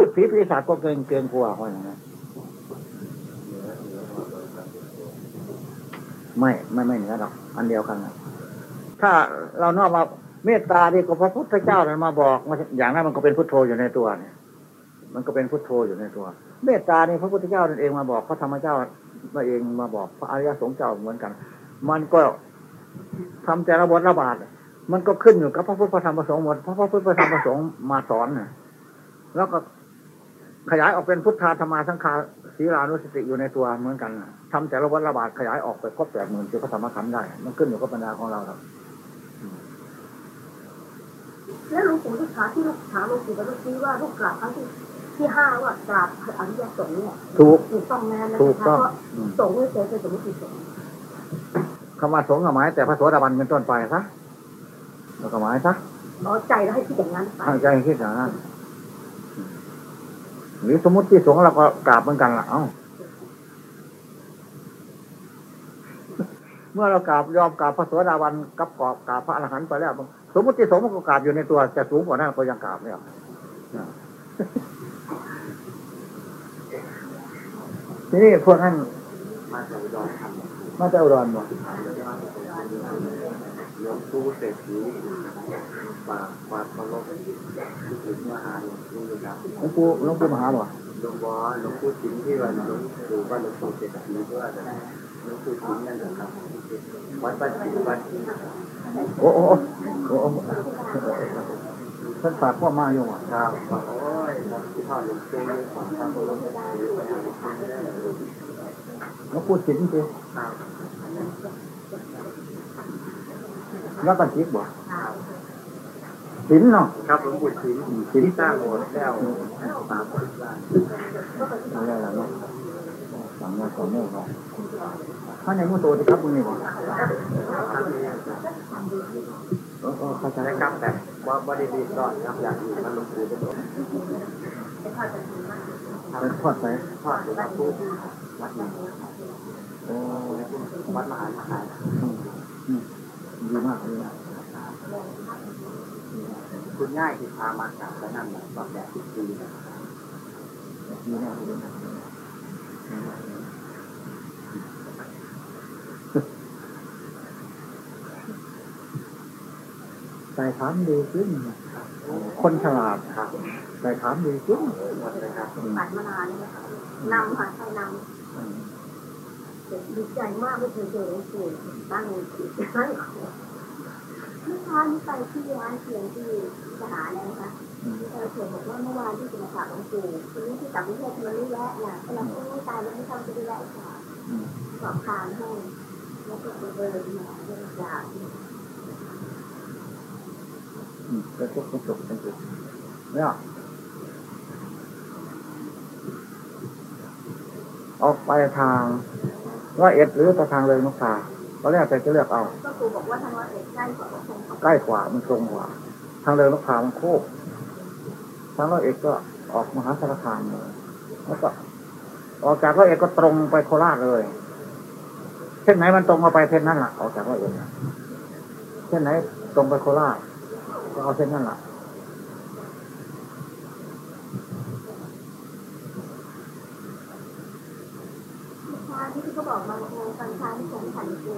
พูดผีปีศาจก็เกินเกินกลัวเพราะอยนะไม่ไม่ไม่เหนือหรอกอันเดียวกันนะถ้าเรานอกมาเมตตาดีก็พระพุทธเจ้านั้นมาบอกมาอย่างนั้นมันก็เป็นพุทโธอยู่ในตัวเนี่ย มันก็เป็นพุทโธอยู่ในตัว เมตตานี่พระพุทธเจ้านั่นเองมาบอกพระธรรมเจ้ามาเองมาบอกพระอริยสงฆ์เจ้าเหมือนกัน มันก็ทำแต่ละบทระบาดมันก็ขึ้นอยู่กับพระพุทธพระธรรมพระสงฆ์หมดพระพุทธพระธรรมพระสงฆ์มาสอนน่ะแล้วก็ ขยายออกเป็นพุทธาธรรมาสังฆาศีลานุสติอยู่ในตัวเหมือนกันทำแต่ละวัฏระบาดขยายออกไปครบแปดหมื่นคือพระธรรมขันธ์ได้ มันขึ้นอยู่กับปัญญาของเราครับแล้วหลวงปู่ที่ขาที่ลูกถามหลวงปู่ไปเมื่อกี้ว่าลูกกราบครั้งที่ที่ห้าว่ากราบอริยสงฆ์เนี่ยถูกถูกต้องแน่นะถูกต้องเพราะสงฆ์ไม่เคยเป็นสมมติสงฆ์คำว่าสงฆ์หมายแต่พระโสดาบันเป็นต้นไปซะแล้วก็หมายซะน้อยใจแล้วให้คิดอย่างนั้นไปตั้งใจคิดอย่างนั้น หรือสมมติที่สงเราก็กราบเหมือนกันละเอ้าเมื่อเรากราบยอมกราบพระโสดาบันกับกราบกราบพระอรหันต์ไปแล้วสมมติที่สงมันก็กราบอยู่ในตัวแต่สูงกว่านั้นก็ยังกราบเนี่ยทีนี้พวกนั้นมาจากอุดรธานีมาจากอุดรบ่หลวงปู่เศรษฐี ฝากฝากเคารพที่ถึงมหาหลวงปู่ครับหลวงปู่หลวงปู่มหาบ่หลวงพ่อหลวงปู่สิงห์ที่วันหลวงปู่ว่าหลวงปู่เศรษฐีก็อาจจะหลวงปู่สิงห์นั่นแหละครับวัดบ้านสิงห์วัดโอ้โอ้โอ้โอ้ท่านฝากพ่อมาอยู่อะครับโอ้ยที่พ่อหลวงปู่ของพระบรมศาสดาหลวงปู่สินสิรับแล้วกันจิกบ่ สินเนาะครับหลวงปู่สิงห์ที่สร้างโบสถ์แล้วสามสิบล้านอะไรล่ะเนาะสามร้อยสองเมตรเนาะถ้าในมือโตจะครับมึงนี่บออเออเข้าใจนะครับแต่ว่าบริบีก่อนครับอยากอยู่มันลงปู่จะโดนเป็นทอดไปทอดหลวงปู่วัดนี้โอ้วัดมหาวิหารอืมอืมดีมากเลยนะ คุณง่ายที่พามาจากแล้วนั่นน่ะตอนแรกสิบปีนะดีมากเลยนะใส่ถามดีขึ้นคนฉลาดครับใส่ถามดีขึ้นหมดเลยครับปัดมานานเลยนะคะนำค่ะใครนำดีใจมากไม่เคยเจอหลวงปู่ตั้งจิตให้เมื่อเช้านี้ไปที่ร้านเสียงที่สหาเนี่ยนะคะเออเขียนบอกว่าเมื่อวานที่จะมาฝากหลวงปู่ทีนี้ที่กลับกรุงเทพมันไม่แวะเนี่ยก็เลยไม่ตายแล้วไม่ทำจะได้แวะค่ะสอบทานให้แล้วก็เบอร์มาเรื่องยาแล้วก็จบกันจบเนี่ยออกไปทางร้อยเอ็ดหรือไปทางเลยนกตา ตอนแรกแต่จะเลือกเอา ก็ครูบอกว่าทางร้อยเอ็ดใกล้กว่าก็คงใกล้กว่ามันตรงกว่า ทางเลยนกตามันโค้งทางร้อยเอ็ดก็ออกมหาสารคามเลยแล้วก็ออกจากร้อยเอ็ดก็ตรงไปโคราชเลยเส้นไหนมันตรงเอาไปเส้นนั้นแหละออกจากร้อยเอ็ดน่ะเส้นไหนตรงไปโคราชก็เอาเส้นนั้นแหละ เช้าที่เขาบอกมาโอ้ตอนเช้าที่ผมฉันอยู่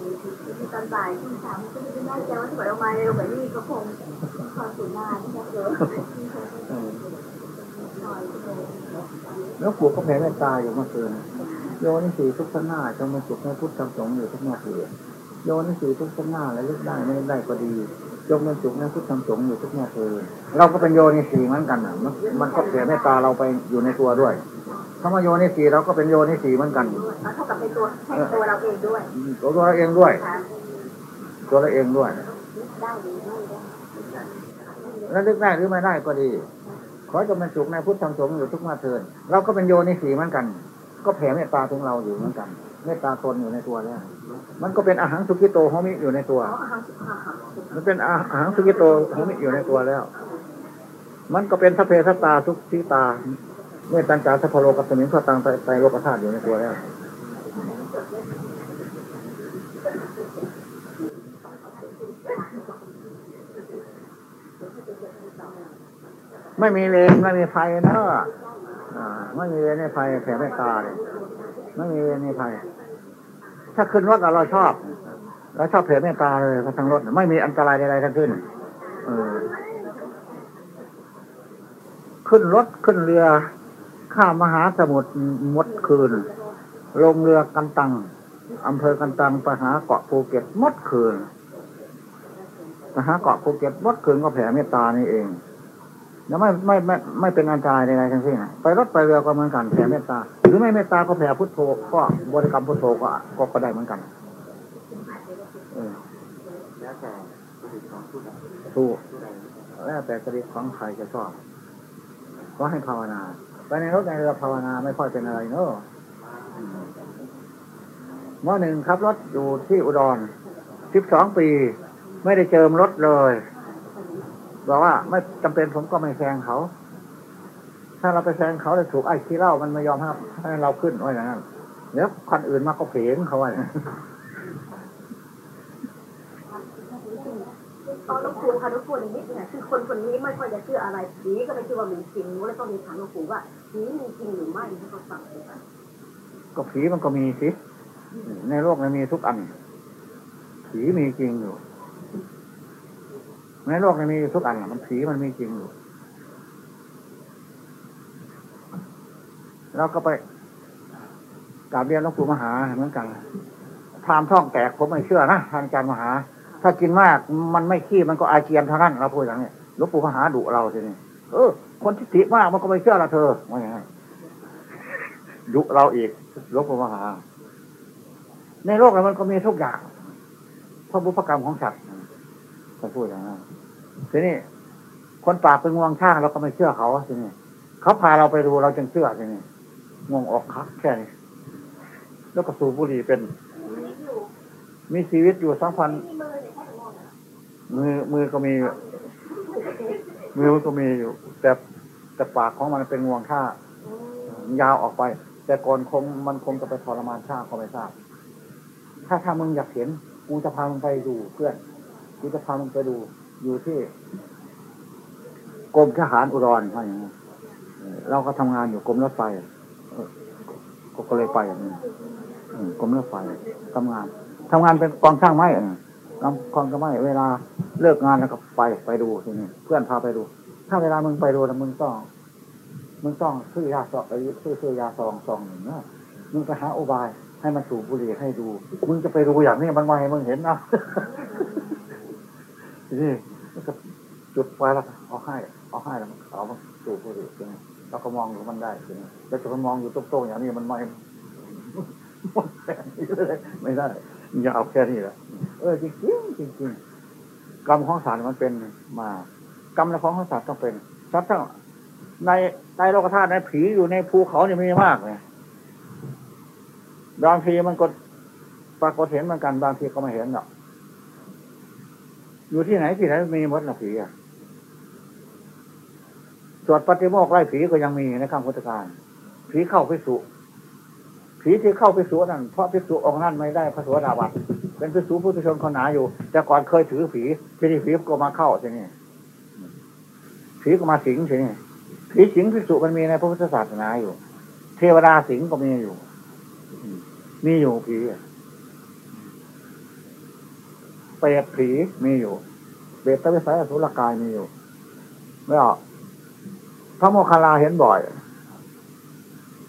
ที่ตอนบ่ายที่สามก็ไม่ได้แน่ใจว่าถ้าเกิดออกมาเร็วกว่านี้ก็คงคอยสูนานนะครับเดี๋ยว แล้วปู่ก็แผ่เมตตาอยู่เมื่อคืนโยนิสีทุกข์หน้าจงเป็นสุขในพุทธธรรมสงฆ์อยู่ทุกแม่เถื่อโยนิสีทุกข์หน้าและลึกได้ไม่ได้ก็ดีจงเป็นสุขในพุทธธรรมสงฆ์อยู่ทุกแม่เถื่อเราก็เป็นโยนิสีเหมือนกันอะมันมันก็แผ่เมตตาเราไปอยู่ในตัวด้วยถ้ามาโยนิสีเราก็เป็นโยนิสีเหมือนกันเท่ากับเป็นตัวแทนตัวเราเองด้วยตัวเราเองด้วยค่ะตัวเราเองด้วยได้หรือไม่ได้แล้วลึกได้หรือไม่ได้ก็ดี ขอจงเป็นสุขในพุทธธรรมสงฆ์อยู่ทุกมาเทินเราก็เป็นโยนิสีเหมือนกัน ก็แผ่เมตตาถึงเราอยู่เหมือนกันเมตตาตนอยู่ในตัวแล้วมันก็เป็นอะหัง สุขิโตโหมิอยู่ในตัว มันเป็นอะหัง สุขิโตโหมิอยู่ในตัวแล้ว มันก็เป็นสัพเพ สัตตา สุขิตาเมตตัญจะ สัพพะโลกัสมิงสตังไตไตรโลกธาตุอยู่ในตัวแล้ว ไม่มีเลนไม่มีไฟเนอะไม่มีเวรในภัยแผ่เมตตาเลยไม่มีเวรในภัยถ้าขึ้นรถเราชอบเราชอบแผ่เมตตาเลยทั้งรถไม่มีอันตรายใดๆทั้งสิ้นเออขึ้นรถขึ้นเรือ ข้ามมหาสมุทรมดคืน ลงเรือกันตังอำเภอกันตังไปหาเกาะภูเก็ตมดคืนไปหาเกาะภูเก็ตมดคืนก็แผ่เมตตานี่เอง แล้วไม่ไม่ไม่ไม่เป็นอันตรายใดๆทั้งสิ้นไปรถไปเรือก็เหมือนกันแผ่เมตตาหรือไม่เมตตาก็แผ่พุทโธก็บริกรรมพุทโธก็ก็ก็ได้เหมือนกันแล้วแต่ถูกแล้วแต่จริตของใครจะชอบก็ให้ภาวนาไปในรถในเรือภาวนาไม่ค่อยเป็นอะไรเนอะเมื่อหนึ่งขับรถอยู่ที่อุดรสิบสองปี ไม่ได้เจิมรถเลย บอกว่าไม่จำเป็นผมก็ไม่แซงเขา ถ้าเราไปแซงเขาจะถูกไอ้ขี้เหล้ามันไม่ยอมให้ให้เราขึ้นไว้อย่างนั้นเดี๋ยวคันอื่นมาก็เผงเขาไว้ตอนหลวงปู่ค่ะหลวงปู่อย่างนี้เนี่ยคือคนคนนี้ไม่ค่อยจะเชื่ออะไรผีก็ไม่เชื่อว่ามีจริงแล้วต้องมีถามหลวงปู่ว่าผีมีจริงหรือไม่ให้เขาฟังเลยค่ะก็ผีมันก็มีสิในโลกมันมีทุกอันผีมีจริงอยู่ ในโลกมันมีทุกอันมันผีมันมีจริงอยู่เราก็ไปกราบเรียนหลวงปู่มหาเหมือนกันพรามท่องแตกผมไม่เชื่อนะท่านอาจารย์มหา ถ้ากินมากมันไม่ขี้มันก็อาเจียนเท่านั้นเราพูดอย่างนี้หลวงปู่มหาดุเราทีนี้เออ คนที่ติมากมันก็ไม่เชื่อละเธอว่าอย่างนั้ดุเราอีกหลวงปู่มหา ในโลกนั้มันก็มีทุกอย่างเพราะบุพกรรมของสัตว์จะพูดอย่างนั้น ทีนี้คนปากเป็นงวงช่างเราก็ไม่เชื่อเขาทีนี้เขาพาเราไปดูเราจึงเชื่อทีนี้งงออกคักแค่นี้แล้วก็สูบบุหรี่เป็น มีชีวิตอยู่สองพันมือมือก็มี มือก็มีอยู่ แต่แต่ปากของมันเป็นงวงท่ายาวออกไป แต่ก่อนคงมันคงจะไปทรมานชาติก็ไม่ทราบ ถ้าถ้ามึงอยากเห็น กูจะพามึงไปดูเพื่อน กูจะพามึงไปดู อยู่ที่กรมทหารอุดรว่าอย่างนี้เออเราก็ทำงานอยู่กรมรถไฟก็ก็เลยไปอย่างนี้กรมรถไฟทำงานทำงานเป็นกองช่างไม้เออกำกองไม่เวลาเลิกงานแล้วก็ไปไปดูทีนี้เพื่อนพาไปดู ถ้าเวลามึงไปดูแล้วมึงต้องมึงต้องซื้อยาสองไอ้ซื้อซื้อยาซองซองหนึ่งนะมึงไปหาอุบาย ให้มันสูบบุหรี่ให้ดู มึงจะไปดูอย่างนี้มันมาให้มึงเห็นนะนี่ มันก็จุดไฟแล้วเอาให้เอาให้แล้วมันเอามาสูบบุหรี่ทีนี้เราก็มองดูมันได้ทีนี้แล้วจะมันมองอยู่โต้งๆอย่างนี้มันไม่ไม่ได้อย่าเอาแค่นี้แหละเออจริงจริงจริงกรรมของสัตว์มันเป็นมากรรมของสัตว์ต้องเป็นสัตว์ทั้งในในโลกธาตุในผีอยู่ในภูเขาเนี่ยมีมากเลยบางทีมันก็ปรากฏเห็นเหมือนกันบางทีก็ไม่เห็นหรอก อยู่ที่ไหนที่ไหนมีมดนะผีอะสวดปฏิโมกข์ไล่ผีก็ยังมีในข้างพุทธการผีเข้าพิสุผีที่เข้าพิสุนั่นเพราะพิสุองค์นั้นไม่ได้พระสวสดาบันเป็นพิสุพุทธชนคนหนาอยู่ แต่ก่อนเคยถือผีทีนี้ผีก็มาเข้าทีนี้ผีก็มาสิงทีนี้ผีสิงพิสุมันมีในพระพุทธศาสนาอยู่ เทวดาสิงก็มีอยู่ มีอยู่ผีอะ เปรตผีมีอยู่เบตตวิสัยอสุรกายมีอยู่ไม่ออกพระโมคคัลลาเห็นบ่อย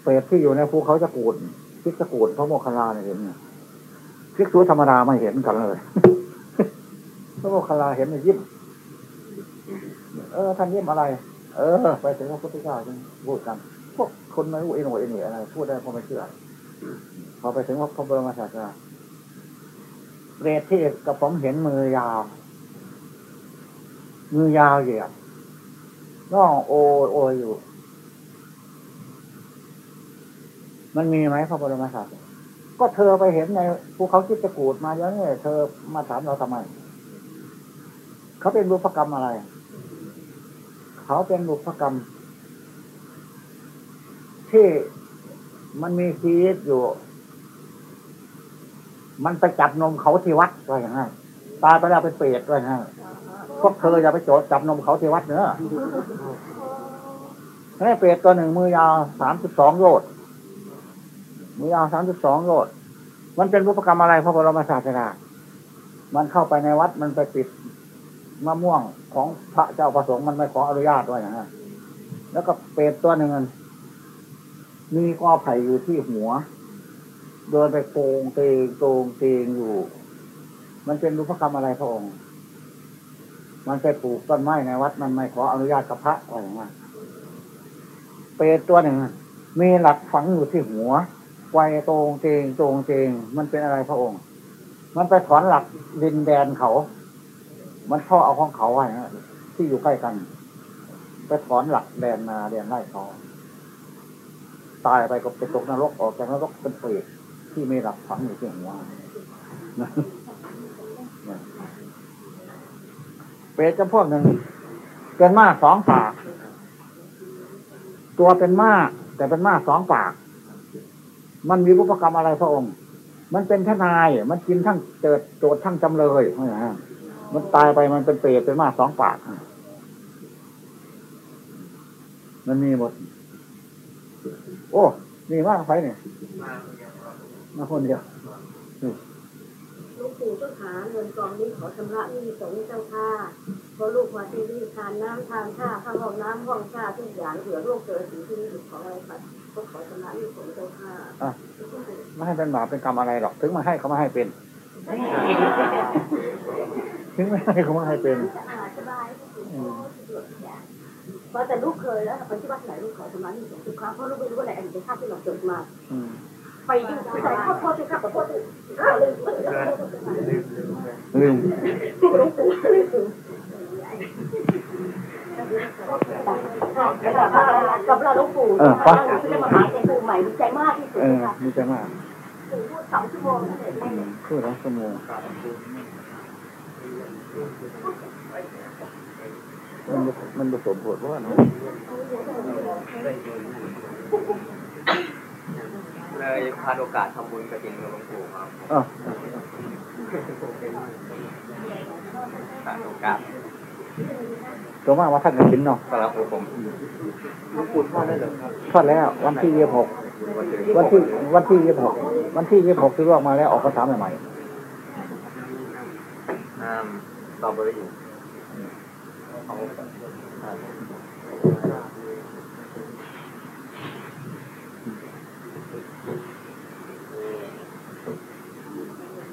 เปรตที่อยู่ในภูเขาจะกูดพิกจะกูดพระโมคคัลลาเนี่ยเห็นเนี่ยพิกษุธรรมดาไม่เห็นกันเลย พระโมคคัลลาเห็นเนี่ยยิ้ม เออ ท่านยิ้มอะไร เออ ไปถึงพระพุทธเจ้าจึงพูดกัน พวกคนไม่รู้เอ็นหัวเอ็นเหนียอะไร พูดได้พราะไม่เชื่อ พอไปถึงพระบรมศาสดา เรทที่กับผมเห็นมือยาว มือยาวเหยียบน้องโอโออยู่ มันมีไหมพระบรมศาสดาก็เธอไปเห็นในภูเขาคิดจะกูดมาเดี๋ยวนี้เธอมาถามเราทำไม เขาเป็นบุพกรรมอะไร เขาเป็นบุพกรรม ที่มันมีชีวิตอยู่ มันไปจับนมเขาที่วัดว่าอย่างนั้ตายไปแล้วเป็นเปรตว่าอย่างนั้นพวกเธออย่าไปโจดจับนมเขาที่วัดเนอะให้เปรตตัวหนึ่งมือยาวสามสิบสองโยชน์มือยาวสามสิบสองโยชน์มันเป็นบุพกรรมอะไรพระบรมศาสดามันเข้าไปในวัดมันไปปิดมะม่วงของพระเจ้าประสงค์มันไม่ขออนุญาตด้วยอย่างนั้นแล้วก็เปรตตัวหนึ่งมันมีกอไผ่อยู่ที่หัว เดินไปโกงเตงโกงเตงอยู่ มันเป็นบุพกรรมอะไรพระองค์ มันไปปลูกต้นไม้ในวัดมันไม่ขออนุญาตกับพระอะไรอย่าเปรตตัวหนึ่งมีหลักฝังอยู่ที่หัวไวโตงเตงโตงเตงมันเป็นอะไรพระองค์ มันไปถอนหลักดินแดนเขา มันพ่อเอาของเขาไว้นะที่อยู่ใกล้กัน ไปถอนหลักแดนนาแดนไร่เขาตายไปก็ไปตกนรกออกจากนรกเป็นเปรต ที่ไมีหลักฝังอยู่ที่หัวเปรตจำพวกหนึ่งเป็นม้าสองปาก ตัวเป็นม้าแต่เป็นม้าสองปาก มันมีบุพกรรมอะไรพระองค์ มันเป็นทนาย มันกินทั้งเจิดโจทย์ทั้งจำเลยมันตายไปมันเป็นเปรตเป็นม้าสองปาก มันมีหมด โอ้ นี่มากไฟเนี่ย มาคนเดียวลูกปู่เจ้าขาเงินกองนี้ขอชำระหนี้สงฆ์เจ้าค่ะเพราะลูกมาที่นี่ทานน้ำทานข้าวข้าวห้องน้ำห้องชาทุกอย่างเหลือโรคเกิดสิ่งที่นี่ขออะไรค่ะก็ขอชำระหนี้สงฆ์เจ้าค่ะอะไม่ให้เป็นบาปเป็นกรรมอะไรหรอก ถึงมาให้เขามาให้เป็นถึงไม่ให้เขามาให้เป็นสะอาดสบายเพราะแต่ลูกเคยแล้วไปที่วัดไหนลูกขอชำระหนี้สงฆ์ทุกครั้งเพราะลูกไม่รู้ว่าอะไรอันเป็นภาพที่เราเกิดมาอืม ไปดูใส่ข้าวโพดสิครับขอโทษดิข้าวเลยลืมกับเราลูกปู่จะมาหาใจปู่ใหม่ดีใจมากที่สุดค่ะมีใจมากพูดสองชั่วโมงเสร็จอืมคือแล้วสมงมันมันผสมบทว่าเนาะ เลยพาโอกาสทำบุญกระถิ่นกับหลวงปู่ครับอะพาโอกาสตัวมากว่าท่านกระถินเนาะสำหรับผมหลวงปู่ทอดได้เหรอครับทอดแล้ว วันที่ยี่สิบหกวันที่วันที่วันที่ยี่สิบหกวันที่ยี่สิบหกที่ลอกมาแล้วออกภาษาใหม่น้ำสตรอเบอรี่เอา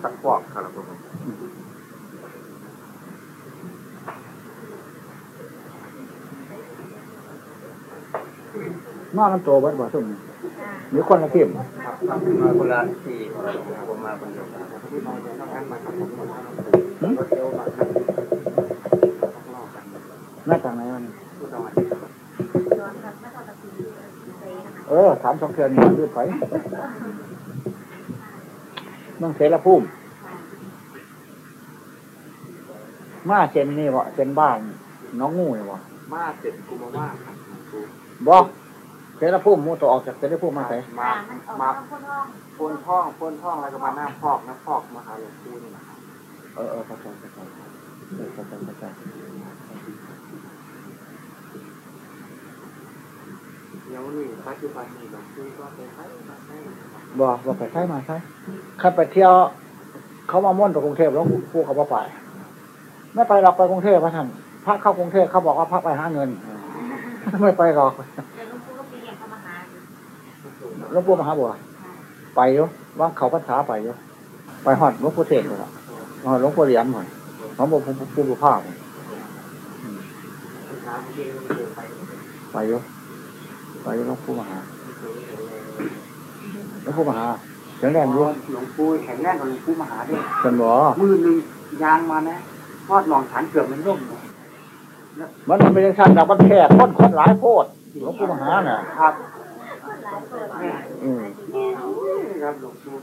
สักปอกครับผมๆมามันโตวัดบ่สุ่มหรือคนละทีมครับครับมาคนละที่ผมมาคนเดียวครับที่มาเดียวกันมาครับผมรถเดียวมาครับหน้าต่างไหนมัน ผู้สมัคร เออถามสองเทือนนี่ดูไปเมืองเสรภูมิมาเจนนี่วะเจนบ้านน้องงูนี่วะมาเสร็จกูมาว่าครับครูบอกเสรภูมิมูตัวออกจากเสรภูมิมาใส่มามาโพนท่องโพนท่องอะไรก็มาหน้าพอกน้าพอกมาหาหลวงปู่นี่นะครับเออเออเข้าใจเข้าใจเออเข้าใจเข้าใจ ดี๋ยวนี้ปัจจุบันนี้หลวงปู่ก็ไปให้มาให้นะครับบอกบอกไปใช้มาใช้ขับไปเที่ยว เขามาม่วนไปกรุงเทพแล้วผู้เขาบ่ไปไม่ไปหรอกไปกรุงเทพพระท่านพระเข้ากรุงเทพเขาบอกว่าพระไปหาเงิน ไม่ไปหรอกหลวงปู่มหาบัวไปอยู่ว่างเขาพรรษาไปอยู่ไปหอดหลวงปู่เทศเลยล่ะหอดหลวงปู่เหรียญหน่อยหลวงปู่ปู่ปู่ปู่ภาพถามจริงหลวงปู่ไปไปอยู่ ไปอยู่หลวงปู่มหาหลวงปู่มหาแข็งแรงอยู่หลวงปู่แข็งแรงกว่าหลวงปู่มหาด้วยเป็นบ่มือหนึ่งยางมานะทอดหนองฐานเกือบมันร่มเลยมันเป็นอย่างชั้นดับมันแค่คนคนหลายโพดหลวงปู่มหาน่ะ ครับอืมครับหลวงปู่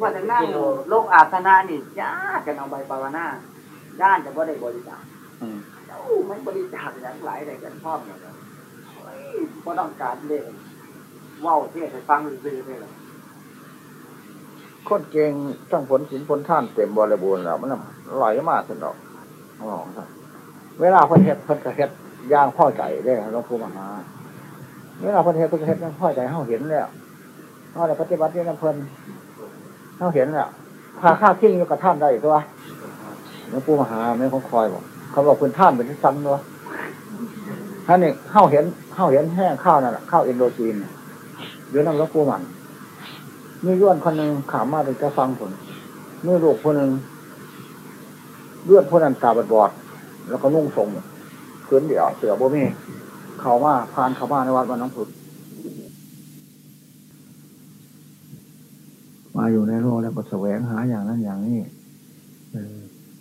ว่าแต่นั่งโลกอาสนะนี่ยากกันเอาใบปาวนาด้านจะว่าได้บริจาคอืมเอ้ามันบริจาคอย่างหลายได้กันชอบเนี่ย ก็ต้องการเล่นว่าวเทศให้ฟังซื่อเลยล่ะคนเก่งทั้งผลศีลผลท่านเต็มบริบูรณ์แล้วมันไหลมากสนดอกอ๋อครับเวลาเพิ่นเฮ็ดเพิ่นก็เฮ็ดย่างพ่อใจได้หลวงปู่มหา เวลาประเทศประเทศนั้นพ่อใจเฮาเห็นแล้วเขาในปฏิบัตินี่น้ำเพลินเฮาเห็นแล้วพาข้าทิ้งอยู่กับท่านได้ตัวหลวงปู่มหาไม่ของคอยบอกเขาบอกคุณท่านเป็นที่ซ้ำเนาะ ท่านนี่เข้าเห็นเข้าเห็นแห้งข้าวนั่นแหละข้าวอินโดจีนเดี๋ยวนั่งหลวงปู่มันมีย้วนคนหนึ่งขามมาเป็นจะฟังผลมีลูกคนหนึ่งเลือดคนนั้นตาบอดบอด แล้วก็นุ่งทรงขืนเดี่ยวเสือโบมีเขามาพานเขามาในวัดวันน้องผุดมาอยู่ในโลกแล้วก็แสวงหาอย่างนั้นอย่างนี้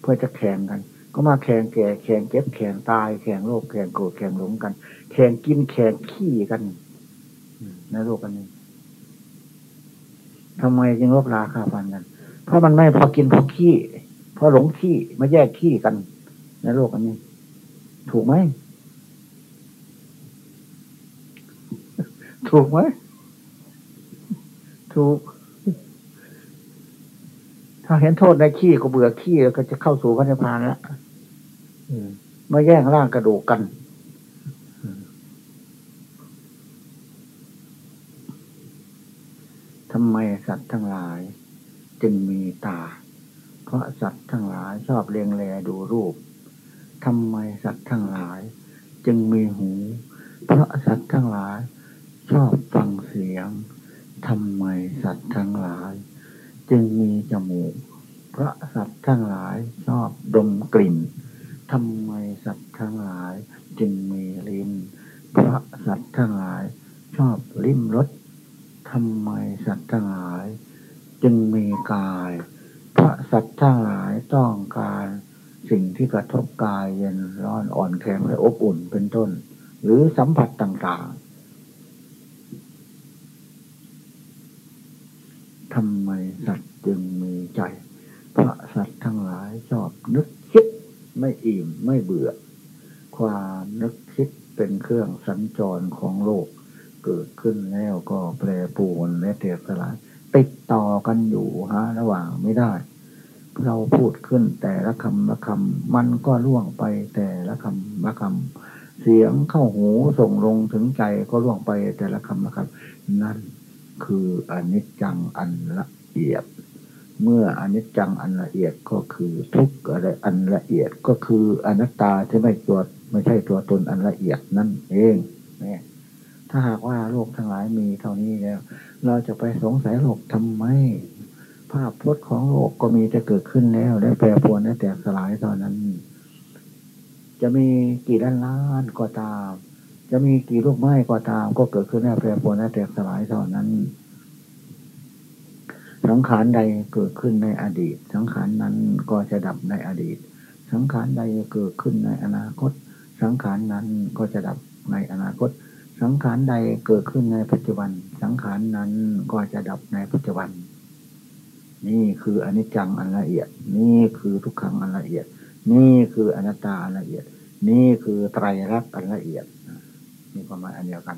เพื่อจะแข่งกัน ก็มาแข่งแก่แข่งเก็บแข่งตายแข่งโลภแข่งโกรธแข่งหลงกัน แข่งกินแข่งขี้กันในโลกกันนี้ทำไมจึงลบราคาฟันกัน เพราะมันไม่พอกินพอขี้ พอหลงขี้มาแยกขี้กันในโลกอันนี้ ถูกไหม ถูกไหม ถูก ถ้าเห็นโทษในขี้ก็เบื่อขี้แล้วก็จะเข้าสู่พระนิพพานแล้ว มมาแย่งร่างกระดูกกัน ทำไมสัตว์ทั้งหลาย จึงมีตา เพราะสัตว์ทั้งหลายชอบเลียงแลดูรูป ทำไมสัตว์ทั้งหลาย จึงมีหู เพราะสัตว์ทั้งหลาย ชอบฟังเสียง ทำไมสัตว์ทั้งหลาย จึงมีจมูก เพราะสัตว์ทั้งหลายชอบดมกลิ่น ทำไมสัตว์ทั้งหลายจึงมีลิ้น เพราะสัตว์ทั้งหลายชอบลิ้มรสทำไมสัตว์ทั้งหลาย จึงมีกาย เพราะสัตว์ทั้งหลายต้องการสิ่งที่กระทบกายเย็นร้อนอ่อนแข็งและอบอุ่นเป็นต้น หรือสัมผัสต่างๆทำไมสัตว์จึงมีใจ เพราะสัตว์ทั้งหลายชอบนึก ไม่อิ่มไม่เบื่อ ความนึกคิดเป็นเครื่องสัญจรของโลก เกิดขึ้นแล้วก็แปรปรวนและเตียสลายติดต่อกันอยู่ฮะ ระหว่างไม่ได้ เราพูดขึ้นแต่ละคำละคำมันก็ล่วงไปแต่ละคำละคำเสียงเข้าหูส่งลงถึงใจก็ล่วงไปแต่ละคำละคำนั่นคืออนิจจังอันละเอียด เมื่ออนิจจังอันละเอียดก็คือทุกอะไรอันละเอียดก็คืออนัตตาที่ไม่ตัวไม่ใช่ตัวตนอันละเอียดนั่นเองเนี่ยถ้าหากว่าโลกทั้งหลายมีเท่านี้แล้ว เราจะไปสงสัยโลกทำไม ภาพพจน์ของโลกก็มีจะเกิดขึ้นแล้วได้แปรปรวนได้แตกสลายตอนนั้น จะมีกี่ล้านล้านก็ตาม จะมีกี่ลูกไม้ก็ตาม ก็เกิดขึ้นได้แปรปรวนได้แตกสลายตอนนั้น สังขารใดเกิดขึ้นในอดีต สังขารนั้นก็จะดับในอดีต สังขารใดเกิดขึ้นในอนาคต สังขารนั้นก็จะดับในอนาคต สังขารใดเกิดขึ้นในปัจจุบัน สังขารนั้นก็จะดับในปัจจุบัน นี่คืออนิจจังอันละเอียด นี่คือทุกขังอันละเอียด นี่คืออนัตตาอันละเอียด นี่คือไตรลักษณ์อันละเอียดมีความหมายอันเดียวกัน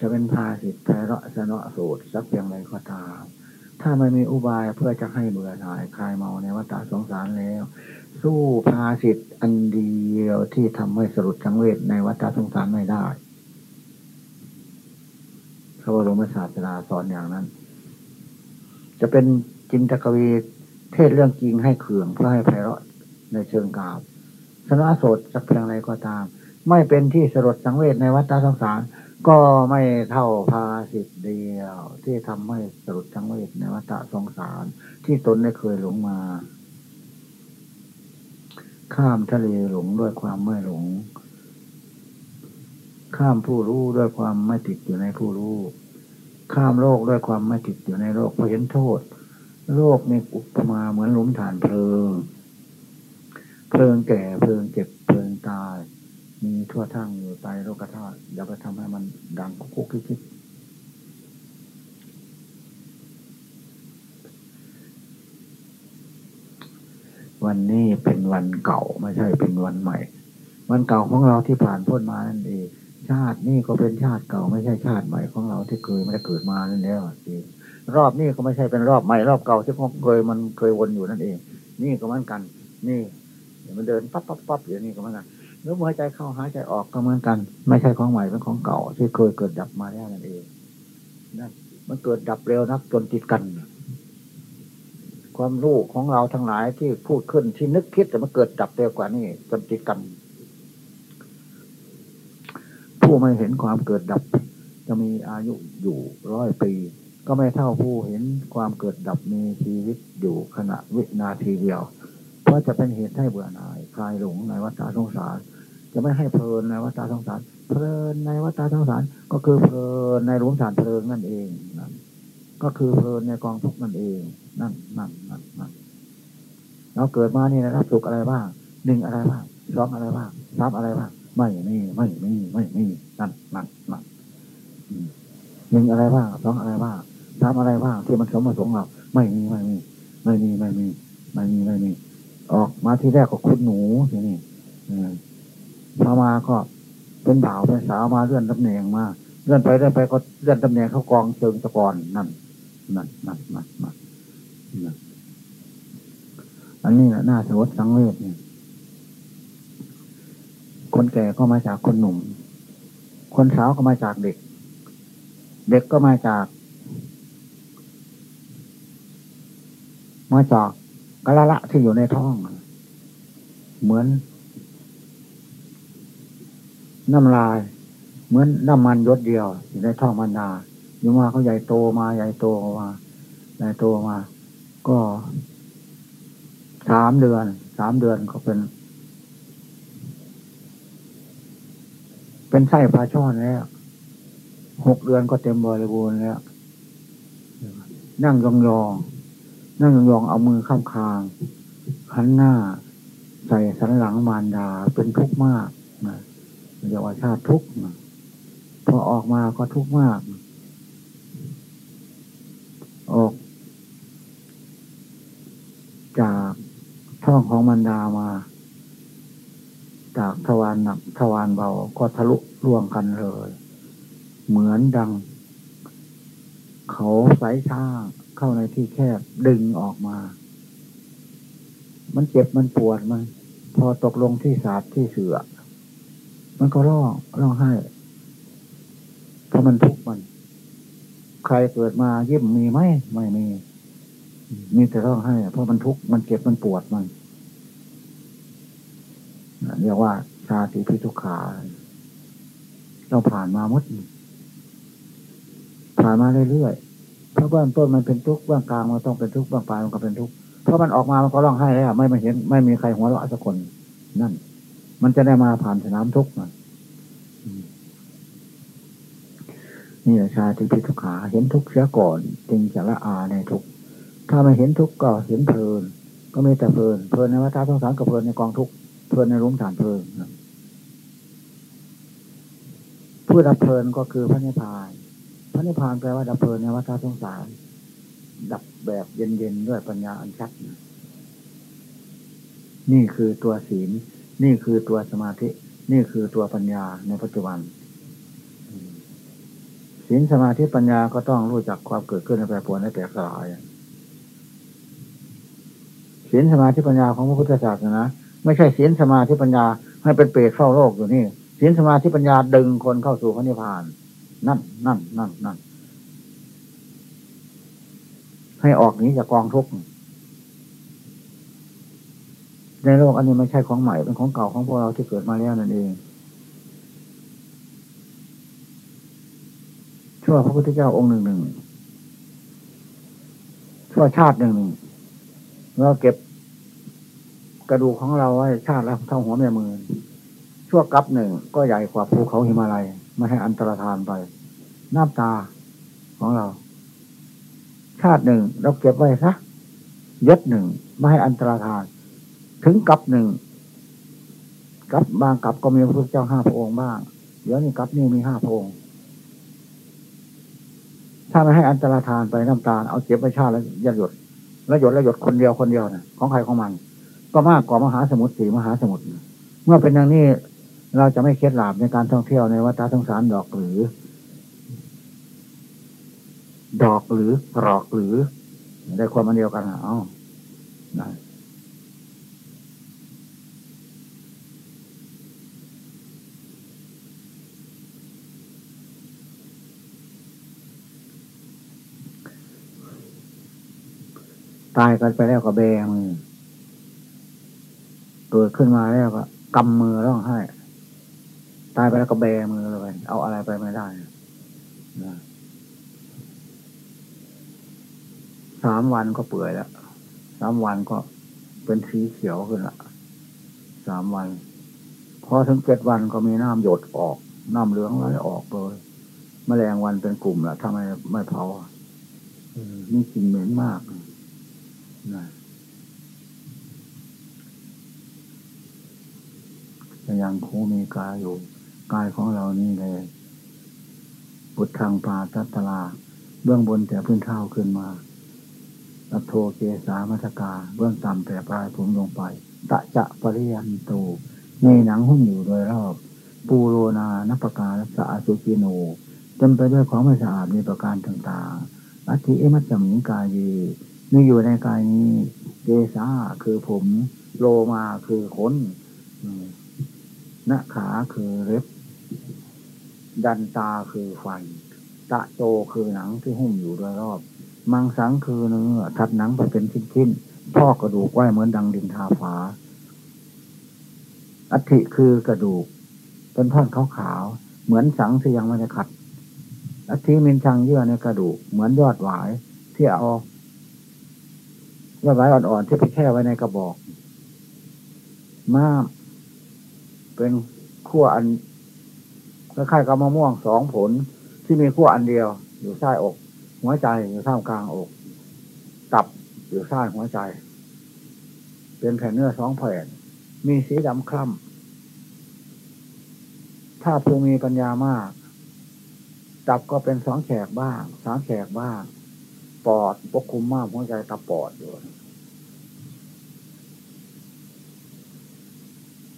จะเป็นภาสิทธิ์ไพเราะสนอสูตรสักเพียงไรก็ตามถ้าไม่มีอุบายเพื่อจะให้เบื่อหน่ายคลายเมาในวัฏสงสารแล้ว สู้ภาสิทธิ์อันเดียวที่ทำให้สรุปทั้งเวทในวัฏสงสารไม่ได้พระบรมศาสดาสอนอย่างนั้น จะเป็นจินตกวีเทศเรื่องจริงให้เขื่องเพื่อให้ไพเราะในเชิงกล่าวสนอโสดสักเพียงไรก็ตาม ไม่เป็นที่สลดสังเวชในวัฏสงสาร ก็ไม่เท่าภาสิทธิ์เดียว ที่ทำให้สลดสังเวชในวัฏสงสาร ที่ตนได้เคยหลงมา ข้ามทะเลหลงด้วยความไม่หลง ข้ามผู้รู้ด้วยความไม่ติดอยู่ในผู้รู้ ข้ามโลกด้วยความไม่ติดอยู่ในโลกเพราะเห็นโทษ โลกมีอุปมาเหมือนหลุมฐานเพลิง เพลิงแก่เพลิงเจ็บเพลิงตาย มีทั่วทั้งอยู่ใต้โลกธาตุอย่าไปทำให้มันดังคุกคิกวันนี้เป็นวันเก่าไม่ใช่เป็นวันใหม่ วันเก่าของเราที่ผ่านพ้นมานั่นเองชาตินี่ก็เป็นชาติเก่าไม่ใช่ชาติใหม่ของเราที่เคยไม่ได้เกิดมานั่นแล้วเองรอบนี้ก็ไม่ใช่เป็นรอบใหม่รอบเก่าที่ของเคยมันเคยวนอยู่นั่นเอง นี่ก็เหมือนกัน นี่มันเดินปั๊บปั๊บปั๊บอย่างนี้ก็เหมือนกัน หรือหายใจเข้าหายใจออกก็เหมือนกัน ไม่ใช่ของใหม่เป็นของเก่า ที่เคยเกิดดับมาแล้วนั่นเองนั่นมันเกิดดับเร็วนักจนติดกัน ความรู้ของเราทั้งหลายที่พูดขึ้นที่นึกคิดแต่มันเกิดดับเร็วกว่านี้จนติดกัน ผู้ไม่เห็นความเกิดดับ จะมีอายุอยู่ร้อยปี ก็ไม่เท่าผู้เห็นความเกิดดับมีชีวิตอยู่ขณะวินาทีเดียว เพราะจะเป็นเหตุให้เบื่อหน่ายคลายหลงในวัฏสงสาร จะไม่ให้เพลินในวัฏสงสาร เพลินในวัฏสงสาร ก็คือเพลินในรุมสารเพลิงนั่นเองนั่นก็คือเพลินในกองทุกนั่นเอง นั่นนั่นนั่นนั่นเราเกิดมานี่นะครับสุขอะไรบ้างหนึ่งอะไรบ้างสองอะไรบ้างสามอะไรบ้างไม่มีไม่มีไม่มีนั่นนั่นนั่นหนึ่งอะไรบ้างสองอะไรบ้างสามอะไรบ้างที่มันสมประสงค์เราไม่มีไม่มีไม่มีไม่มีไม่มีไม่มีออกมาที่แรกก็คุณหนูทีนี่ พอมาก็เป็นบ่าวเป็นสาวมาเลื่อนตำแหน่งมาเลื่อนไปเลื่อนไปก็เลื่อนตำแหน่งเขากองเชิงตะกอนนั่นนั่นนั่นนั่นนั่นอันนี้แหละหน่าสลดสังเวชเนี่ยคนแก่ก็มาจากคนหนุ่ม คนสาวก็มาจากเด็ก เด็กก็มาจาก มาจากกะละละที่อยู่ในท้อง เหมือน น้ำลาย เหมือนน้ำมันยศเดียว อยู่ในท้องมันดาอยู่มาเขาใหญ่โตมาใหญ่โตมาใหญ่โตมา ก็สามเดือนสามเดือนก็เป็น เป็นไส้ปลาช่อนแล้วหกเดือนก็เต็มบริบูรณ์แล้วนั่งยองยองนั่งยองยองเอามือข้ามคางหันหน้า ใส่สันหลังมารดาเป็นทุกข์มากนะ เรียกว่าชาติทุกข์พอออกมาก็ทุกข์มาก ออก จากท้องของมันดามา จากทวารหนักทวารเบาก็ทะลุร่วงกันเลย เหมือนดัง เขาสายช้าเข้าในที่แคบดึงออกมา มันเจ็บมันปวดมัน พอตกลงที่สาดที่เสือ มันก็ร้องร้องไห้เพราะมันทุกข์มัน ใครเกิดมายิ้มมีไหมไม่มี มีแต่ร้องไห้เพราะมันทุกข์มันเจ็บมันปวดมันเรียกว่า ชาติพิทุกขา เราผ่านมาหมดผ่านมาเรื่อยๆเพราะเบื้องต้นมันเป็นทุกข์เบื้องกลางมันต้องเป็นทุกข์เบื้องปลายมันก็เป็นทุกข์เพราะมันออกมามันก็ร้องไห้แล้วไม่มาเห็น ไม่มีใครหัวเราะสักคน นั่น มันจะได้มาผ่านสนามทุกข์มันนี่แหละชาติพิทุขาเห็นทุกข์เสียก่อน จึงจะละอาในทุกข์ถ้าไม่เห็นทุกข์ก็เห็นเพลิน ก็ไม่แต่เพลินเพลินในวัฏสงสารกับเพลินในกองทุกข์เพลินในรุ้งฐานเพลินผู้ดับเพลินก็คือพระนิพพาน พระนิพพานแปลว่าดับเพลินในวัฏสงสาร ดับแบบเย็นๆด้วยปัญญาอันชัด นี่คือตัวศีล นี่คือตัวสมาธิ นี่คือตัวปัญญาในปัจจุบันศีลสมาธิปัญญาก็ต้องรู้จักความเกิดขึ้นในแปรปรวนในแตกสลายศีลสมาธิปัญญาของพระพุทธศาสนาไม่ใช่ศีลสมาธิปัญญาให้เป็นเปรตเฝ้าโลกอยู่นี่ศีลสมาธิปัญญาดึงคนเข้าสู่พระนิพพาน นั่นนั่นนั่นนั่นให้ออกนี้จากกองทุกข์ ในโลกอันนี้ไม่ใช่ของใหม่เป็นของเก่าของพวกเราที่เกิดมาแล้วนั่นเองชั่วพระพุทธเจ้าองค์หนึ่งหนึ่งชั่วชาติหนึ่งหนึ่งเราเก็บกระดูกของเราไว้ชาติแล้วเท่าหัวแม่มือชั่วกับหนึ่งก็ใหญ่กว่าภูเขาหิมาลัยไม่ให้อันตรธานไปน้ำตาของเรา ชาติหนึ่งเราเก็บไว้ซะยศหนึ่งไม่ให้อันตรธาน ถึงกับหนึ่งกับบางกับก็มีพระพุทธเจ้าห้าพระองค์บ้าง เดี๋ยวนี้กับนี่มีห้าพระองค์ ถ้าไม่ให้อันตรธานไปน้ำตาเอาเก็บไว้ชาติแล้วยัดหยด แล้วหยดแล้วหยดคนเดียวคนเดียวนะของใครของมัน ก็มากกว่ามหาสมุทรสี่มหาสมุทรเมื่อเป็นอย่างนี้เราจะไม่เคล็ดลับในการท่องเที่ยวในวัฏสงสารดอกหรือ ดอกหรือรอกหรือ ได้ความมันเดียวกันเอา ตายกันไปแล้วก็แบมือเกิดขึ้นมาแล้วก็กำมือร้องไห้ ตายไปแล้วก็แบมือเลยเอาอะไรไปไม่ได้นะสามวันก็เปื่อยแล้วสามวันก็เป็นสีเขียวขึ้นละสามวันพอถึงเจ็ดวันก็มีน้ำหยดออกน้ำเหลืองไหลออกเลยแมลงวันเป็นกลุ่มละทำไมไม่เผานี่กลิ่นเหม็นมาก นะยังคงมีกายอยู่ กายของเรานี่เลยบุตรทางปาตัตลา เบื้องบนแต่พื้นเท้าขึ้นมาอัโทเกสามัทกา เบื้องต่ำแต่ปลายผมลงไป ตะจะปริยันตูในหนังหุ้มอยู่โดยรอบ ปูโรนานปกาลสะสุกิโนจนไปด้วยของไม่สะอาดในประการต่างๆอัติเอมัจจมิงกายยี มีอยู่ในกายนี้เกสาคือผม โลมาคือขนน้าขาคือเล็บ ดันตาคือฟัน ตะโจคือหนังที่หุ้มอยู่โดยรอบ มังสังคือเนื้อทัดหนังไปเป็นชิ้นๆพ่อกระดูกไว้เหมือนดังดินทาฝาอัฐิคือกระดูก เป็นท่อนขาวๆเหมือนสังที่ยังไม่ได้ขัดอัฐิมินชังเยื่อในกระดูก เหมือนยอดหวายที่เอา ยอดหวายอ่อนๆที่ไปแช่ไว้ในกระบอกม้าเป็นขั้วอันคล้ายๆกับมะม่วงสองผลที่มีขั้วอันเดียว อยู่ใต้อก หัวใจอยู่ท่ามกลางอก ตับอยู่ใต้หัวใจ เป็นแผ่นเนื้อสองแผ่น มีสีดำคล้ำถ้าผู้มีปัญญามาก ตับก็เป็นสองแฉกบ้างสามแฉกบ้าง ปอดปกคุมมากหัวใจตับปอดอยู่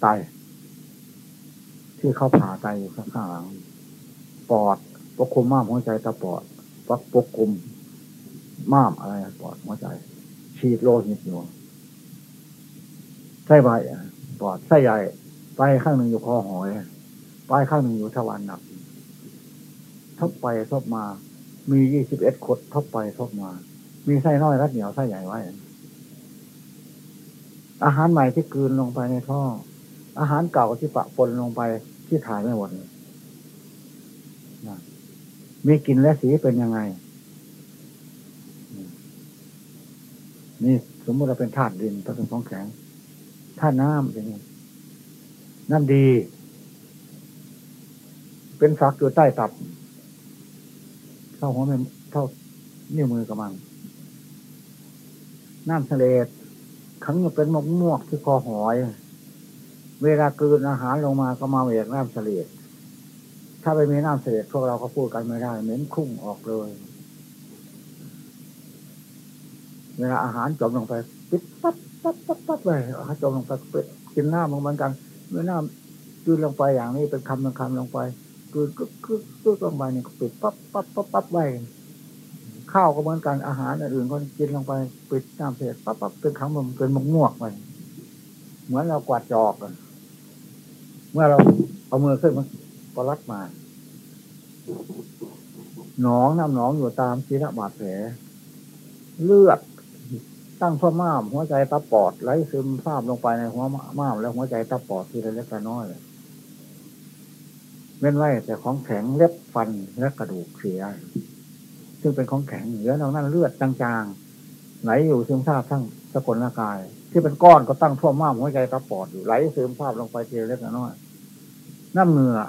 ไต ที่เขาผ่าไตอยู่ข้างหลัง ปอดปกคุมม้ามหัวใจตาปอดปักปกคุมม้ามอะไรปอดหัวใจ ฉีดโลหิตอยู่ไส้ใบปอดไส้ใหญ่ไปข้างหนึ่งอยู่คอหอยไปข้างหนึ่งอยู่ทวารหนักทบไปทบมา มียี่สิบเอ็ดขดทบไปทบมา มีไส้น้อยรัดเหนียวไส้ใหญ่ไว้อาหารใหม่ที่กืนลงไปในท้อง อาหารเก่าที่ปะปนลงไปที่ถ่ายไม่หมดมีกลิ่นและสีเป็นยังไง นี่สมมติเราเป็นธาตุดินต้องเป็นของแข็งธาตุน้ำอย่างนี้น้ำดี เป็นฝักอยู่ใต้ตับเท่าหัวไม่เท่านิ้วมือกระมังน้ำทะเลขังอยู่เป็นมกมวกที่คอหอย เวลากืนอาหารลงมาก็มาเวกน้ำเสลดถ้าไปมีน้ำเสลดพวกเราก็พูดกันไม่ได้ เหม็นคุ้งออกเลย เวลาอาหารจมลงไปปิดปั๊บปั๊บปั๊บปั๊บไปอาหารจมลงไปกินน้ำเหมือนกันเมื่อน้ำกืนลงไปอย่างนี้เป็นคำเป็นคำลงไปกืนกึกกึกกึกลงไปนี่ปิดปั๊บปั๊บปั๊บปั๊บไปข้าวก็เหมือนกันอาหารอื่นก็กินลงไป ปิดน้ำเสร็จปั๊บปั๊บเป็นคำมันเป็นมกงวกไปเหมือนเรากวาดจอกกัน เมื่อเราเอามือขึ้นมันก็รัดมา หนองน้ำหนองอยู่ตามชีระบาดแผล เลือดตั้งข้อม้าม หัวใจตาปอดไหลซึมภาพลงไปในหัวม้าม แล้วหัวใจตาปอดที่เล็กๆน้อยเว้นไว้แต่ของแข็งเล็บฟันและกระดูกเสีย ซึ่งเป็นของแข็งเหลือนอกนั้นเลือดจางๆ ไหลอยู่ซึมซาบทั้งสกลร่างกาย ที่เป็นก้อนก็ตั้งท่วมมามหัวใจตาปอดอยู่ไหลซึมภาพลงไปทีเล็กน้อยน้ำเหงื่อ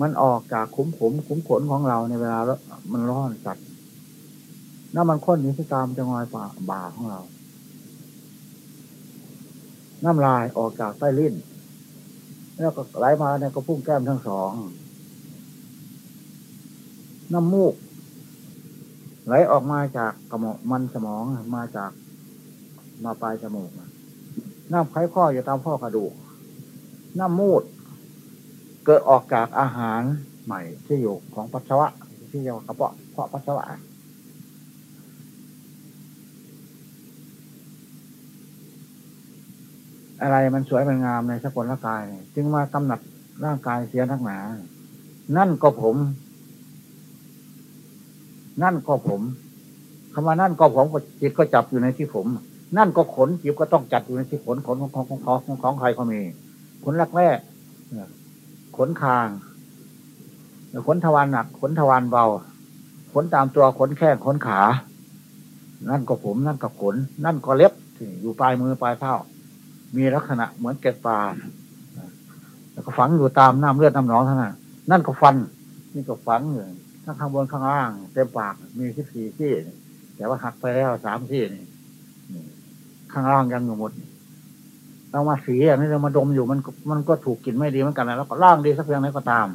มันออกจากขุมผมขุมขนของเราในเวลาแล้วมันร้อนจัดน้ำมันข้นนี้ที่ตามจะงอยป่าบ่าของเรา น้ำลายออกจากใต้ลิ้น แล้วก็ไหลมาในกระพุ้งแก้มทั้งสอง น้ำมูก ไหลออกมาจากกระหม่อมมันสมองมาจากมาปลายจมูกน้ำไข้ข้ออยู่ตามข้อกระดูก น้ำมูด เกิดออกจากอาหารใหม่ที่อยู่ของปัสสาวะที่เรียกว่ากระเพาะเพาะปัสสาวะอะไรมันสวยมันงามในสกุลร่างกาย จึงมากำหนัดร่างกายเสียนักหนา นั่นก็ผม นั่นก็ผมคำว่านั่นก็ผมก็จิตก็จับอยู่ในที่ผม นั่นก็ขนจิตก็ต้องจัดอยู่ในที่ขนขนของของของของของใครก็มี ขนรักแร้ขนคางขนทวารหนัก ขนทวารเบา ขนตามตัวขนแข้งขนขา นั่นก็ผม นั่นก็ขน นั่นก็เล็บอยู่ปลายมือปลายเท้ามีลักษณะเหมือนเกล็ดปลาแล้วก็ฝังอยู่ตามน้ำเลือดน้ำหนองเท่านั้นนั่นก็ฟัน นี่ก็ฝังอยู่ ทั้งข้างบนข้างล่าง เต็มปากมีสิบสี่ที่ แต่ว่าหักไปแล้วสามที่นี่ข้างล่างยังอยู่หมดเรามาสีอันนี้เรามาดมอยู่มันมันก็ถูกกินไม่ดีเหมือนกันนะแล้วก็ล่างดีสักเพียงไหนก็ตาม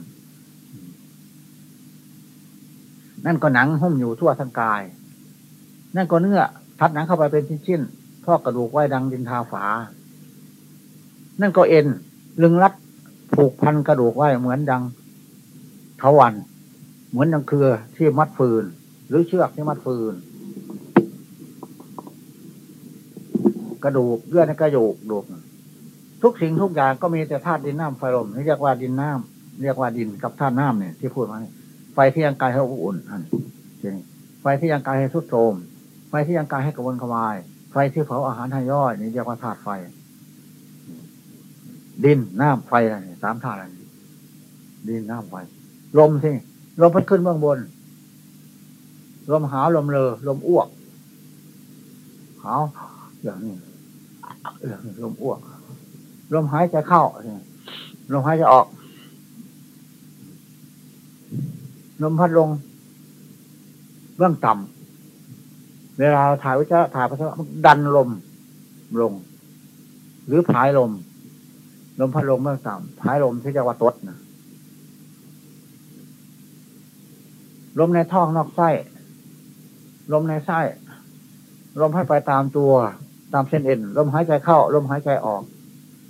นั่นก็หนังหุ้มอยู่ทั่วทั้งกาย นั่นก็เนื้อทัดหนังเข้าไปเป็นชิ้นๆพ่อกระดูกไว้ดังดินทาฝา นั่นก็เอ็น ลึงรัดผูกพันกระดูกไว้เหมือนดังเทวัน เหมือนดังเครือที่มัดฟืน หรือเชือกที่มัดฟืน กระดูกเยื่อในกระดูกดูกทุกสิ่งทุกอย่างก็มีแต่ธาตุดินน้ำไฟลมนี่เรียกว่าดินน้ำเรียกว่าดินกับธาตุน้ำเนี่ยที่พูดมาไฟที่ยังกายให้อบอุ่นอันนี้ไฟที่ยังกายให้สุดโทมไฟที่ยังกายให้กระวนกระวาย ไฟที่เผาอาหารให้ย่อยนี่เรียกว่าธาตุไฟ ดินน้ำไฟอะไรสามธาตุอะไรดินน้ำไฟ ลมสิ ลมพัดขึ้นเบื้องบน ลมหาวลมเลอลมอ้วกหาวอย่างนี้อย่างนี้ลมอ้วก ลมหายใจเข้าลมหายใจออก ลมพัดลง เบื้องต่ำเวลาถ่ายวิจารถ่ายปัสสาวะดันลมลง หรือผายลม ลมพัดลมเบื้องต่ำผายลมที่จะว่าตดนะ ลมในท้องนอกไส้ ลมในไส้ ลมให้ไปตามตัว ตามเส้นเอ็น ลมหายใจเข้า ลมหายใจออก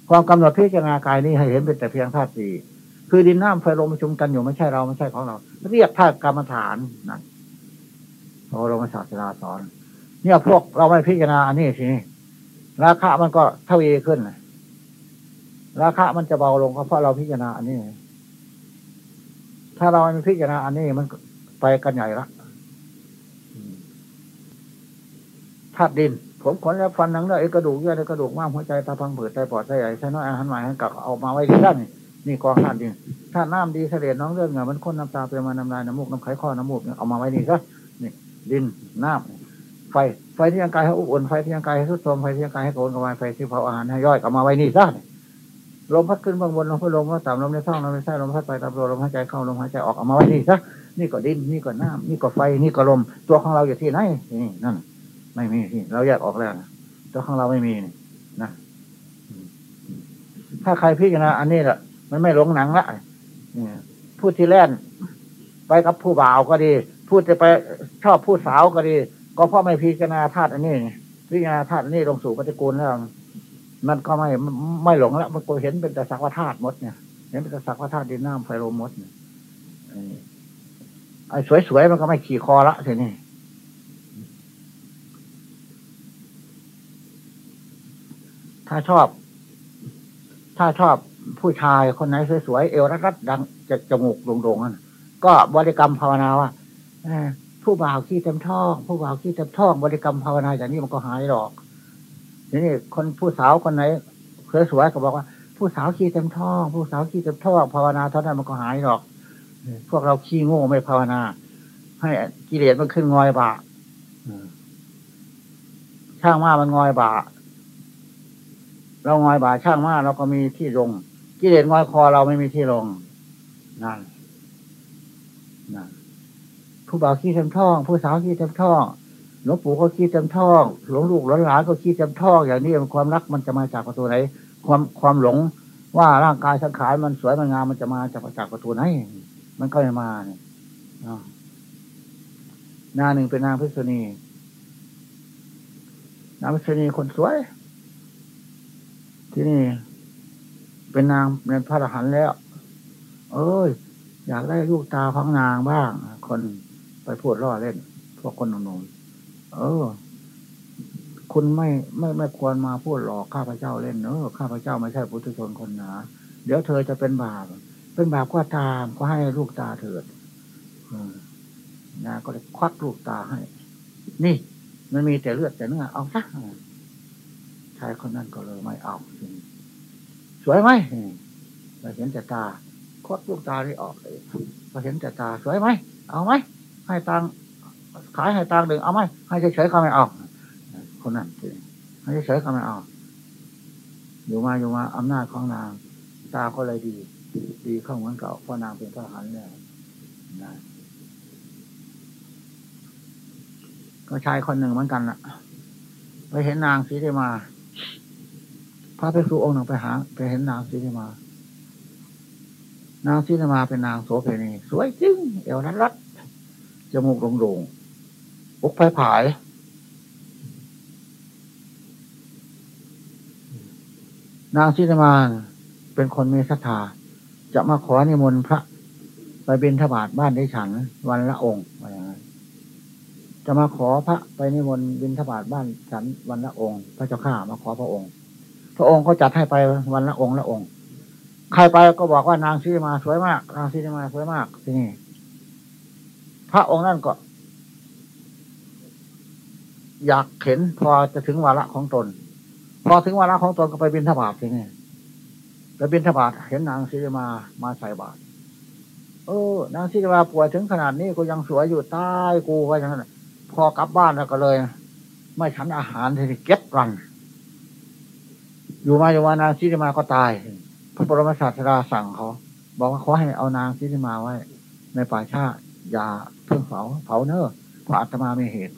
ความกำหนดพิจารณากายนี้ให้เห็นเป็นแต่เพียงธาตุสี่คือดินน้ำไฟลมประชุมกันอยู่ไม่ใช่เราไม่ใช่ของเรา เรียกธาตุกรรมฐานนั่นพระบรมศาสดาสอน เนี่ยพวกเราไม่พิจารณาอันนี้สิราคามันก็เทวีขึ้นราคามันจะเบาลงก็เพราะเราพิจารณาอันนี้ ถ้าเราไม่พิจารณาอันนี้มัน ไปกันใหญ่ละธาตุดิน ผมขนและฟันหนังเนื้อเอกระดูกเยื่อในกระดูกม้ามหัวใจตาพังผืดไตปอดไตใหญ่ไตน้อยอาหารใหม่ให้กับเอามาไว้ที่ด้านนี่นี่กองธาตุดินธาตุน้ำดีเสด็จน้องเลือดเหงื่อมันข้นน้ำตาเป็นมาน้ำลายน้ำมูกน้ำไขข้อน้ำมูกเนี่ยเอามาไว้นี่ซะนี่ดินน้ำไฟไฟที่ยังกายให้อุ่นไฟที่ยังกายให้ทุดโทมไฟที่ยังกายให้โกนกระวายไฟที่เผาอาหารให้ย่อยเอามาไว้นี่ซะลมพัดขึ้นบางบนลมพัดลมพัดต่ำลมในท้องลมในไส้ลมพัดไปตามตัวลมหายใจเข้าลมหายใจออกเอามาไว้นี่ซะ นี่ก็ดิน นี่ก็น้ำนี่ก็ไฟ นี่ก็ลม ตัวของเราอยู่ที่ไหนนี่นั่นไม่มีที่เราแยกออกแล้วตัวของเราไม่มีนี่นะถ้าใครพิจารณาอันนี้แหละมันไม่หลงหนังละพูดที่แล่น ไปกับผู้บ่าวก็ดี พูดจะไปชอบผู้สาวก็ดี ก็เพราะไม่พิจารณาธาตุอันนี้พิจารณาธาตุอันนี้ลงสู่ปฏิกูลแล้วมันก็ไม่ไม่หลงแล้วมันก็เห็นเป็นแต่สักว่าธาตุมดเนี่ยเห็นเป็นแต่สักว่าธาตุดินน้ำไฟลมมดเนี่ย ไอ้สวยๆมันก็ไม่ขี่คอละทีนี้ถ้าชอบ ถ้าชอบผู้ชายคนไหนสวยๆเอวรัดๆดังจะจมูกโด่งๆนั่นก็บริกรรมภาวนาว่าผู้บ่าวขี้เต็มท้อง ผู้บ่าวขี้เต็มท้องบริกรรมภาวนาอย่างนี้มันก็หายหรอกทีนี้คนผู้สาวคนไหนสวยๆก็บอกว่า ผู้สาวขี้เต็มท้อง ผู้สาวขี้เต็มท้องภาวนาเท่านั้นมันก็หายหรอก พวกเราขี้โง่ไม่ภาวนา ให้กิเลสมันขึ้นงอยบ่าช่างว่ามันงอยบ่า เรางอยบ่าช่างว่าเราก็มีที่ลง กิเลสงอยคอเราไม่มีที่ลงนั่นนั่นผู้บ่าวขี้เต็มท้อง ผู้สาวขี้เต็มท้องหลวงปู่ก็ขี้เต็มท้องหลวงลูกหลวงหลานก็ขี้เต็มท้องอย่างนี้ความรักมันจะมาจากประตูไหน ความความหลงว่าร่างกายสังขารมันสวยมันงามมันจะมาจากจากประตูไหน มันก็ไม่มาเนี่ยหน้าหนึ่งเป็นนางพิษณีนางพิษณีคนสวย ที่นี่ เป็นนางเป็นพระอรหันต์แล้ว เอ้ย อยากได้ลูกตาพังนางบ้าง คนไปพูดล่อเล่น พวกคนหนุ่มๆเออ คุณไม่ไม่ไม่ควรมาพูดหลอกข้าพเจ้าเล่นเนอะข้าพเจ้าไม่ใช่พุทธชนคนหนา เดี๋ยวเธอจะเป็นบาป เป็นบาปก็ตามก็ให้ลูกตาเถิดนะก็เลยควักลูกตาให้ นี่ มันมีแต่เลือดแต่เนื้อเอาซะชายคนนั้นก็เลยไม่เอาสวยไหมเราเห็นแต่ตาคดลูกตาที่ออกเลยเราเห็นแต่ตาสวยไหมเอาไหมให้ตังขายให้ตังหนึ่งเอาไหมให้เฉยๆเขาไม่เอาคนนั้นให้เฉยๆเขาไม่เอาอยู่มาอยู่มาอำนาจของนาง ตาก็เลยดี ดีเข้าเหมือนเก่าพราะนางเป็นทหารเนี่ยนะก็ชายคนหนึ่งเหมือนกันล่ะ ไปเห็นนางสีได้มาพระภิกษุองค์หนึ่งไปหา ไปเห็นนางสีได้มา นางสีได้มาเป็นนางโสเภณีสวยจริงเอวรัดรัดจมูกโด่งๆอกไฟผายนางสีได้มาเป็นคนมีศรัทธา จะมาขอนิมนต์พระ ไปบิณฑบาตบ้านได้ฉัน วันละองค์อะไรอย่างนั้นจะมาขอพระไปนิมนต์บิณฑบาตบ้านฉันวันละองค์ พระเจ้าข้ามาขอพระองค์ พระองค์ก็จัดให้ไปวันละองค์ละองค์ ใครไปก็บอกว่านางซีมาสวยมาก นางซีมาสวยมากที่นี่ พระองค์นั่นก็ อยากเห็นพอจะถึงวาระของตน พอถึงวาระของตนก็ไปบิณฑบาตที่นี่ ไปบิณฑบาตเห็นนางซีมามาใส่บาตรเออนางซีมาป่วยถึงขนาดนี้ก็ยังสวยอยู่ใต้กูไว้อย่างนั้นพอกลับบ้านแล้วก็เลย ไม่ฉันอาหารที่เก็บรัน อยู่มาอยู่มานางซีมาก็ตาย พระบรมศาสดาสั่งเขา บอกว่าขอให้เอานางซีมาไว้ ในป่าชาอย่าเพิ่งเผาเผาเนอะเพราะอาตมาไม่เหตุ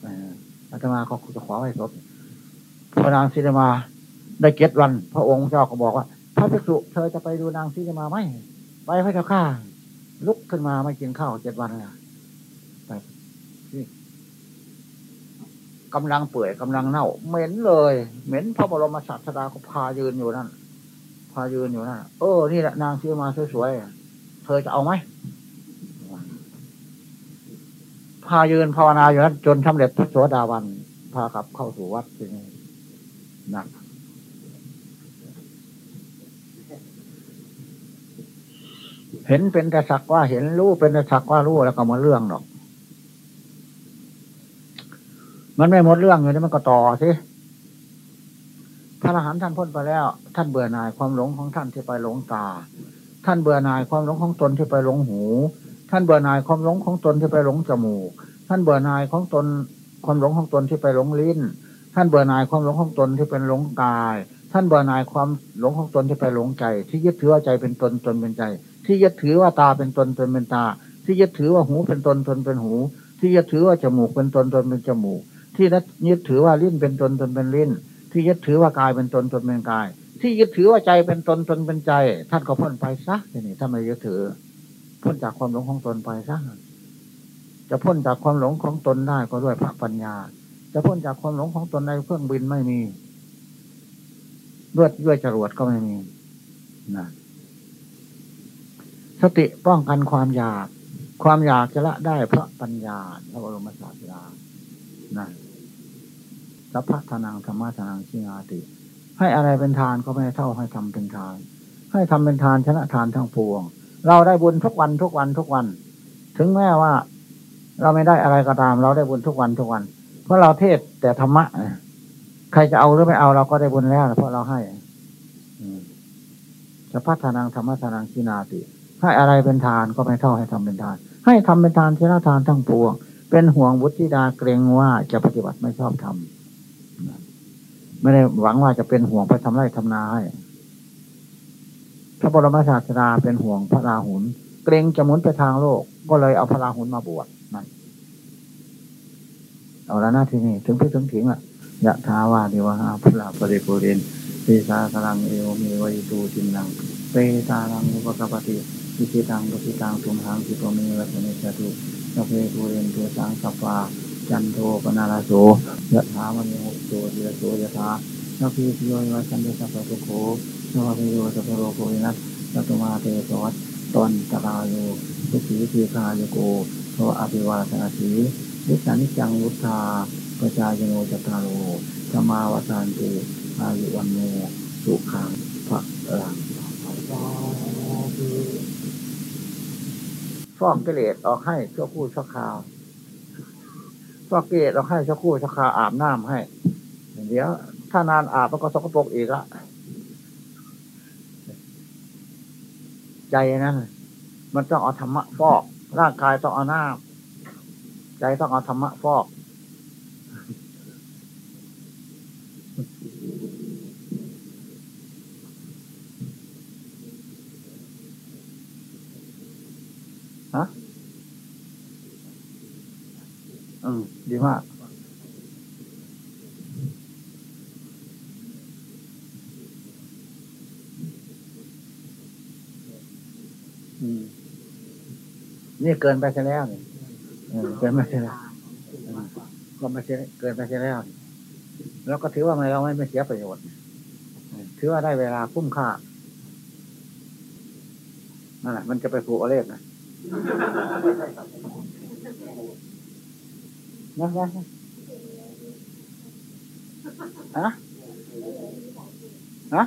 อาตมาก็จะขอไว้ศพพอนางซีมาได้เก็บรัน พระองค์เจ้าก็บอกว่า ระภิกษุเธอจะไปดูนางซีมาไหมไปพระเจ้าข้าลุกขึ้นมาไม่กินข้าวเจ็ดวันเลยไปกำลังเปื่อยกำลังเน่า เหม็นเลย เหม็นพระบรมศาสดาก็พายืนอยู่นั่นพายืนอยู่นั่นเออนี่แหละนางซื้อมาสวยๆเธอจะเอาไหมพายืนภาวนาอยู่นั้นจนสำเร็จพระโสดาวันพากลับเข้าสู่วัดที่นี่นั เห็นเป็นแต่สักว่าเห็นรู้เป็นแต่สักว่ารู้แล้วก็มาเรื่องหรอก มันไม่หมดเรื่องอยู่นี่มันก็ต่อสิพระอรหันต์ท่านพ้นไปแล้ว ท่านเบื่อหน่ายความหลงของท่านที่ไปหลงตา ท่านเบื่อหน่ายความหลงของตนที่ไปหลงหู ท่านเบื่อหน่ายความหลงของตนที่ไปหลงจมูก ท่านเบื่อหน่ายของตนความหลงของตนที่ไปหลงลิ้น ท่านเบื่อหน่ายความหลงของตนที่เป็นหลงกาย ท่านเบื่อหน่ายความหลงของตนที่ไปหลงใจ ที่ยึดถือใจเป็นตนตนเป็นใจ ที่ยึดถือว่าตาเป็นตนตนเป็นตา ที่ยึดถือว่าหูเป็นตนตนเป็นหู ที่ยึดถือว่าจมูกเป็นตนตนเป็นจมูก ที่ยึดถือว่าลิ้นเป็นตนตนเป็นลิ้น ที่ยึดถือว่ากายเป็นตนตนเป็นกาย ที่ยึดถือว่าใจเป็นตนตนเป็นใจ ท่านก็พ้นไปซะนี่ถ้าไม่ยึดถือพ้นจากความหลงของตนไปซะจะพ้นจากความหลงของตนได้ก็ด้วยพระปัญญา จะพ้นจากความหลงของตนในเครื่องบินไม่มีด้วยด้วยจรวดก็ไม่มีนะ สติป้องกันความอยาก ความอยากจะละได้เพราะปัญญาพระบรมศาสดานะสัพพะทานังธรรมะทานังชิงาติ ให้อะไรเป็นทานก็ไม่เท่าให้ทำเป็นทาน ให้ทำเป็นทานชนะทานทั้งปวง เราได้บุญทุกวันทุกวันทุกวัน ถึงแม้ว่า เราไม่ได้อะไรก็ตาม เราได้บุญทุกวันทุกวัน เพราะเราเทศแต่ธรรมะใครจะเอาหรือไม่เอาเราก็ได้บุญแล้วเพราะเราให้จะพัฒนาธรรมะทานังชินาติ ให้อะไรเป็นทานก็ไม่เท่าให้ทำเป็นทาน ให้ทำเป็นทานชนะทานทั้งปวง เป็นห่วงบุตรธิดาเกรงว่าจะปฏิบัติไม่ชอบทำไม่ได้หวังว่าจะเป็นห่วงไปทำไร่ทำนาให้พระบรมศาสดาเป็นห่วงพระราหุลเกรงจะหมุนไปทางโลก ก็เลยเอาพระราหุลมาบวชนั่นเอาล้วหน้าที่นี่ถึงพี่ถึงถิงอะยะทาวาเดวะหาพระปริปุเรนปีสาสลังเอวมีวิตูจินนังเปตาลังอุปกปติ พิจิตังดุสิตังสุมหังสิโตเมวัตเนจตุสัพเพปุเรนตัวสังสัปปาจันโทปนาลาโสยะถามณีหกโตเดียโสยะถาสัพพิโยวัชันเดสัพพะโขสัพพิโยสัพพโรโควินัสสัตมาเตสวัตตอนตราโยทุสีทีคาโยโกโทอภิวาสนาสีดิสานิจังวุธาประชายโนจตารโลสมาวสานติอายุวันโมสุขังพระลังฟ อกกิเลสออกให้ชั่วคู่ชั่วคราวก็เกตเราให้ชักคู่ชักคาวอาบน้ำให้เดี๋ยวถ้านานอาบมันก็สกปรกอีกละใจนั้นมันต้องเอาธรรมะฟอก ร่างกายต้องเอาน้ำใจต้องเอาธรรมะฟอก อืมดีมาก อืม นี่เกินไปใช่แล้วนี่เออเกินไปใช่แล้วก็ไม่ใช่เกินไปใช่แล้วแล้วก็ถือว่าไม่เราไม่ไม่เสียประโยชน์ถือว่าได้เวลาคุ้มค่านั่นแหละมันจะไปผูกอเลขนะ นะนะฮะฮะ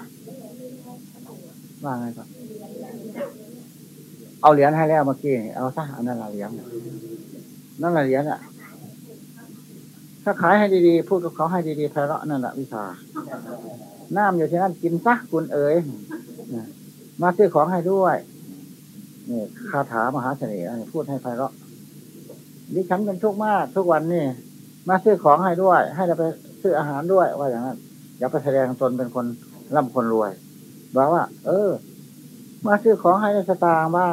ว่าไงครับเอาเหรียญให้แล้วเมื่อกี้เอาซะอันนั้นละเหรียญน่ะนั่นละเหรียญอะ ถ้าขายให้ดีๆ พูดกับเขาให้ดีๆไพเราะนั่นแหละวิชาน้ำอยู่ที่นั่นกินซะคุณเอ๋ยมาซื้อของให้ด้วยนี่คาถามหาเสน่ห์พูดให้ไพเราะ ดิฉันเป็นทุกข์มาก ทุกวันนี่มาซื้อของให้ด้วย ให้เราไปซื้ออาหารด้วยว่าอย่างนั้นอย่าไปแสดงตนเป็นคนร่ำคนรวยบอกว่า เออ มาซื้อของให้ในสตางค์ว่า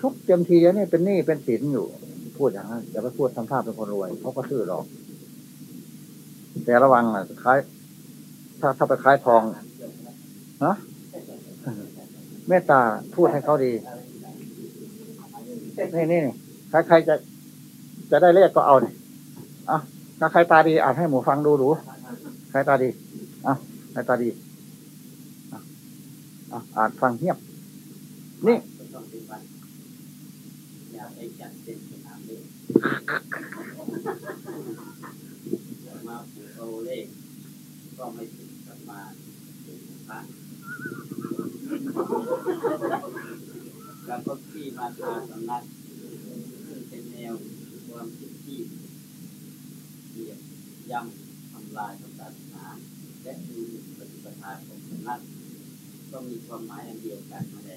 ทุกเต็มทีแล้วนี่เป็นหนี้เป็นสินอยู่ พูดอย่างนั้นอย่าไปพูดทำท่าเป็นคนรวยเขาก็ซื้อหรอก แต่ระวังอะขายถ้าถ้าไปขายทองฮะเมตตาพูดให้เขาดีนี่นี่นี่ใครใครจะ จะได้เลขก็เอาเนี่ยอะถ้าใครตาดีอ่านให้หมูฟังดูดูใครตาดีอะใครตาดีอะอะอ่านฟังเงียบ นี่มาผูกเอาเลขก็ไม่ถึงประมาณถึงพันแล้วก็ขี่มาทางสำนักเป็นแนว ความคิดที่เกียดย่ำทำลายพระศาสนาและดูหมิ่นปฏิปทาของสำนักก็มีความหมายอันเดียวกันมาแล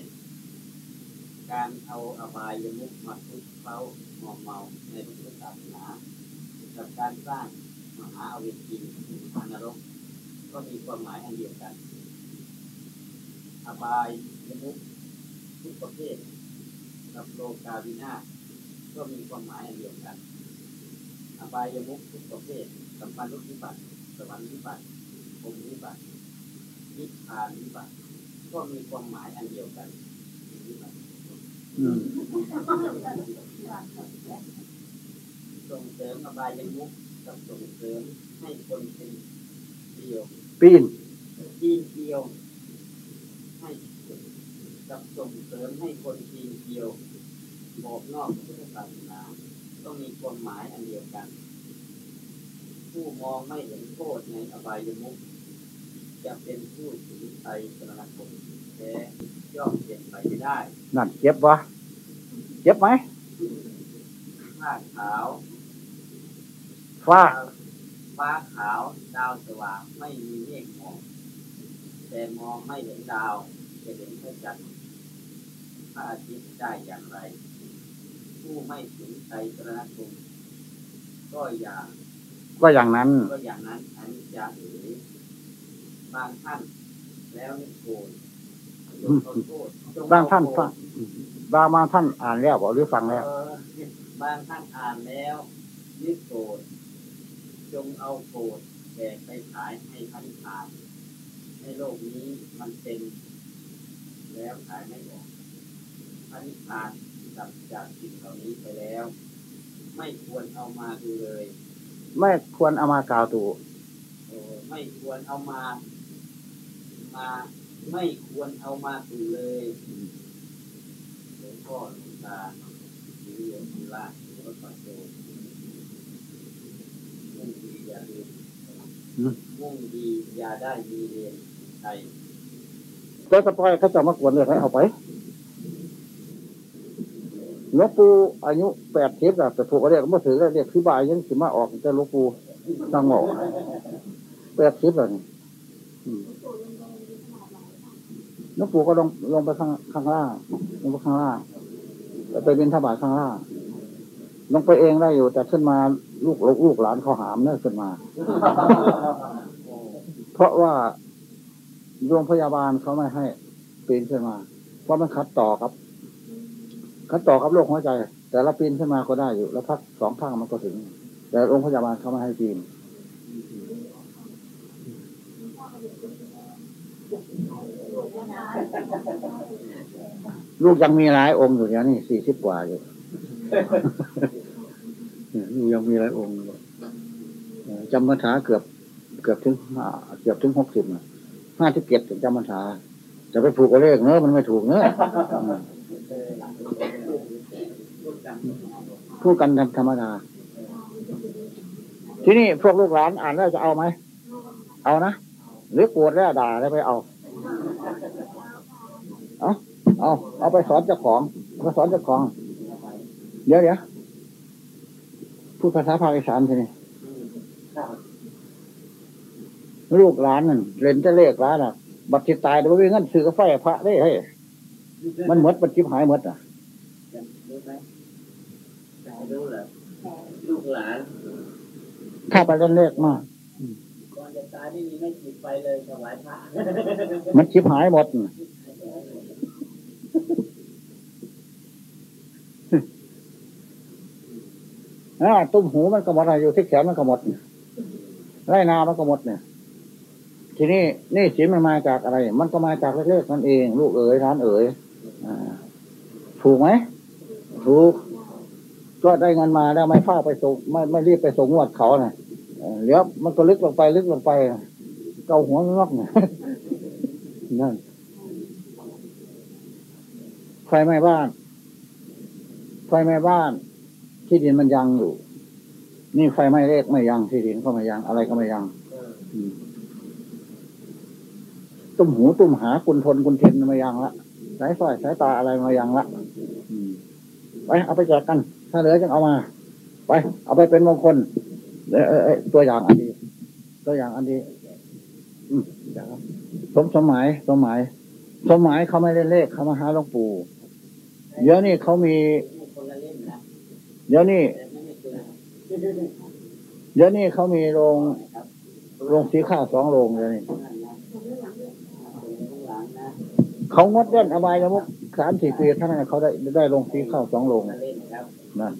การเอาอบายมุกมาทุกเคล้าหมอมเมาในพระพุทธศาสนากับการสร้างมหาอวิชีมานรก ก็มีความหมายอันเดียวกัน อบายมุกทุกประเภทกับโลกาวินาศ ก็มีความหมายอันเดียวกัน อบายมุกทุกประเภทสัมพันธ์วิบัติสวรรค์วิบัติภพวิบัตินิพพานวิบัติก็มีความหมายอันเดียวกันวิบัติอืมส่งเสริมอบายมุกกับส่งเสริมให้คนเป็นเดียวปีนทีมเดียว ให้กับส่งเสริมให้คนทีมเดียว บอกนอกพุทธศาสนาต้องมีความหมายอันเดียวกัน ผู้มองไม่เห็นโทษในอบายมุกจะเป็นผู้ถึงไตรสรณคมแท้ย่อมเปลี่ยนไปไม่ได้ นั่นเจ็บวะเจ็บไหมผ้าขาวฟ้าฟ้าขาว ดาวสว่างไม่มีเมฆหมอกแต่มองไม่เห็นดาวจะเห็นพระจันทร์พระอาทิตย์ได้อย่างไร ผู้ไม่ถึงใจตระคมก็อย่างก็อย่างนั้น ก็อย่างนั้นอันนี้จะเอ๋ยบางท่านแล้วนิโกรธจงขอโทษจบางท่านฟังบางบางท่านอ่านแล้วบอกหรือฟังแล้วเออบางท่านอ่านแล้วนิโกรธจงเอาโกรธแบกไปขายให้พระนิพพานในโลกนี้มันเป็น แล้วขายไม่ออกพระนิพพาน ดับจากสิ่งเหล่านี้ไปแล้ว ไม่ควรเอามาดูเลย ไม่ควรเอามากล่าวตู่เออไม่ควรเอามา มา ไม่ควรเอามาดูเลยหลวงพ่อหลวงตาหรือโยมคุณล่าหรือว่าปัจโจมุ่งดีอย่าลืมมุ่งดีอย่าได้มีเรียนใครก็สปอยเขาจะมากวนเลยให้เอาไป หลวงปู่อายุแปดสิบอะแต่ผูกเรียกมาถือเรียกคือบายยังสิมาออกแต่หลวงปู่ตั้งหมอกแปดสิบเลยหลวงปู่ก็ลงลงไปข้างข้างล่างลงไปข้างล่างแล้วไปบินทบาทข้างล่างลงไปเองได้อยู่ แต่ขึ้นมาลูกลูกลูกหลานเขาหามเนี่ยขึ้นมา เพราะว่าโรงพยาบาลเขาไม่ให้ปีนขึ้นมา เพราะมันคัดต่อครับ คัดต่อกับโรคหัวใจ แต่ละปีนขึ้นมาก็ได้อยู่ แล้วพักสองข้างมันก็ถึง แต่โรงพยาบาลเขาไม่ให้ปีนลูกยังมีหลายองค์อยู่เดี๋ยวนี้สี่สิบกว่าอยู่ลูกยังมีหลายองค์จำพรรษาเกือบ เกือบถึงห้าเกือบถึงหกสิบนะห้าที่เจ็ดถึงจำพรรษาจะไปผูกกับเลขเนอะมันไม่ถูกเนอะ พูดกันธรรมดา ที่นี่พวกลูกหลานอ่านแล้วจะเอาไหม เอานะ หรือโกรธแล้วด่าแล้วไปเอา เอาเอาเอาไปสอนเจ้าของเอาไปสอนเจ้าของ เดี๋ยวเดี๋ยวพูดภาษาภาคอีสานทีนี้ลูกหลานนั่นเล่นจะเลขร้านอะ บัตรที่ตายเดี๋ยวไปเงินซื้อกาแฟพระได้เฮ้ยมันหมดมันจิบหายหมดอะ รู้ไหมรู้เหรอลูกหลานถ้าไปเล่นเลขมากก่อนจะตายไม่มีไม่จิบไปเลยถวายพระมันจิบหายหมดน่ะอ่าตุ้มหูมันก็หมดอะอยู่ที่แขนมันก็หมดน่ะไร่นามันก็หมดเนี่ย ทีนี้นี่สินมันมาจากอะไร มันก็มาจากเลขๆนั่นเอง ลูกเอ๋ยร้านเอ๋ยอ่าถูกไหมถูก ก็ได้เงินมาแล้วไม่เฝ้าไปส่งไม่ไม่รีบไปส่งงวดเขาน่ะเออเดี๋ยวมันก็ลึกลงไปลึกลงไป เกาหัวงอกน่ะนั่นไฟไหม้บ้าน ไฟไหม้บ้าน ที่ดินมันยังอยู่ นี่ไฟไหม้เลขไม่ยังที่ดินก็ไม่ยังอะไรก็ไม่ยังตุ้มหูตุ้มหาคุณทนคุณเทนมายังละสายสร้อยสายตาอะไรมายังละไปเอาไปแจกกัน ถ้าเหลือจึงเอามา ไป เอาไปเป็นมงคลเอ้ยเอ้ยตัวอย่างอันดี ตัวอย่างอันดีครับสมสมหมายสมหมายสมหมายเขาไม่เล่นเลขเขามาหาหลวงปู่ เดี๋ยวนี้เขามีเล่มนะเดี๋ยวนี้แต่ไม่เยเดี๋ยวนี้เขามีโรงโรงสีข้าวสองโรงเดี๋ยวนี้นั่นนะลูกหลานนะเขางดเล่นอบายนะมุกสามสี่ปีเท่านั้นเขาได้ได้ลงสีข้าวสองโรง นั่น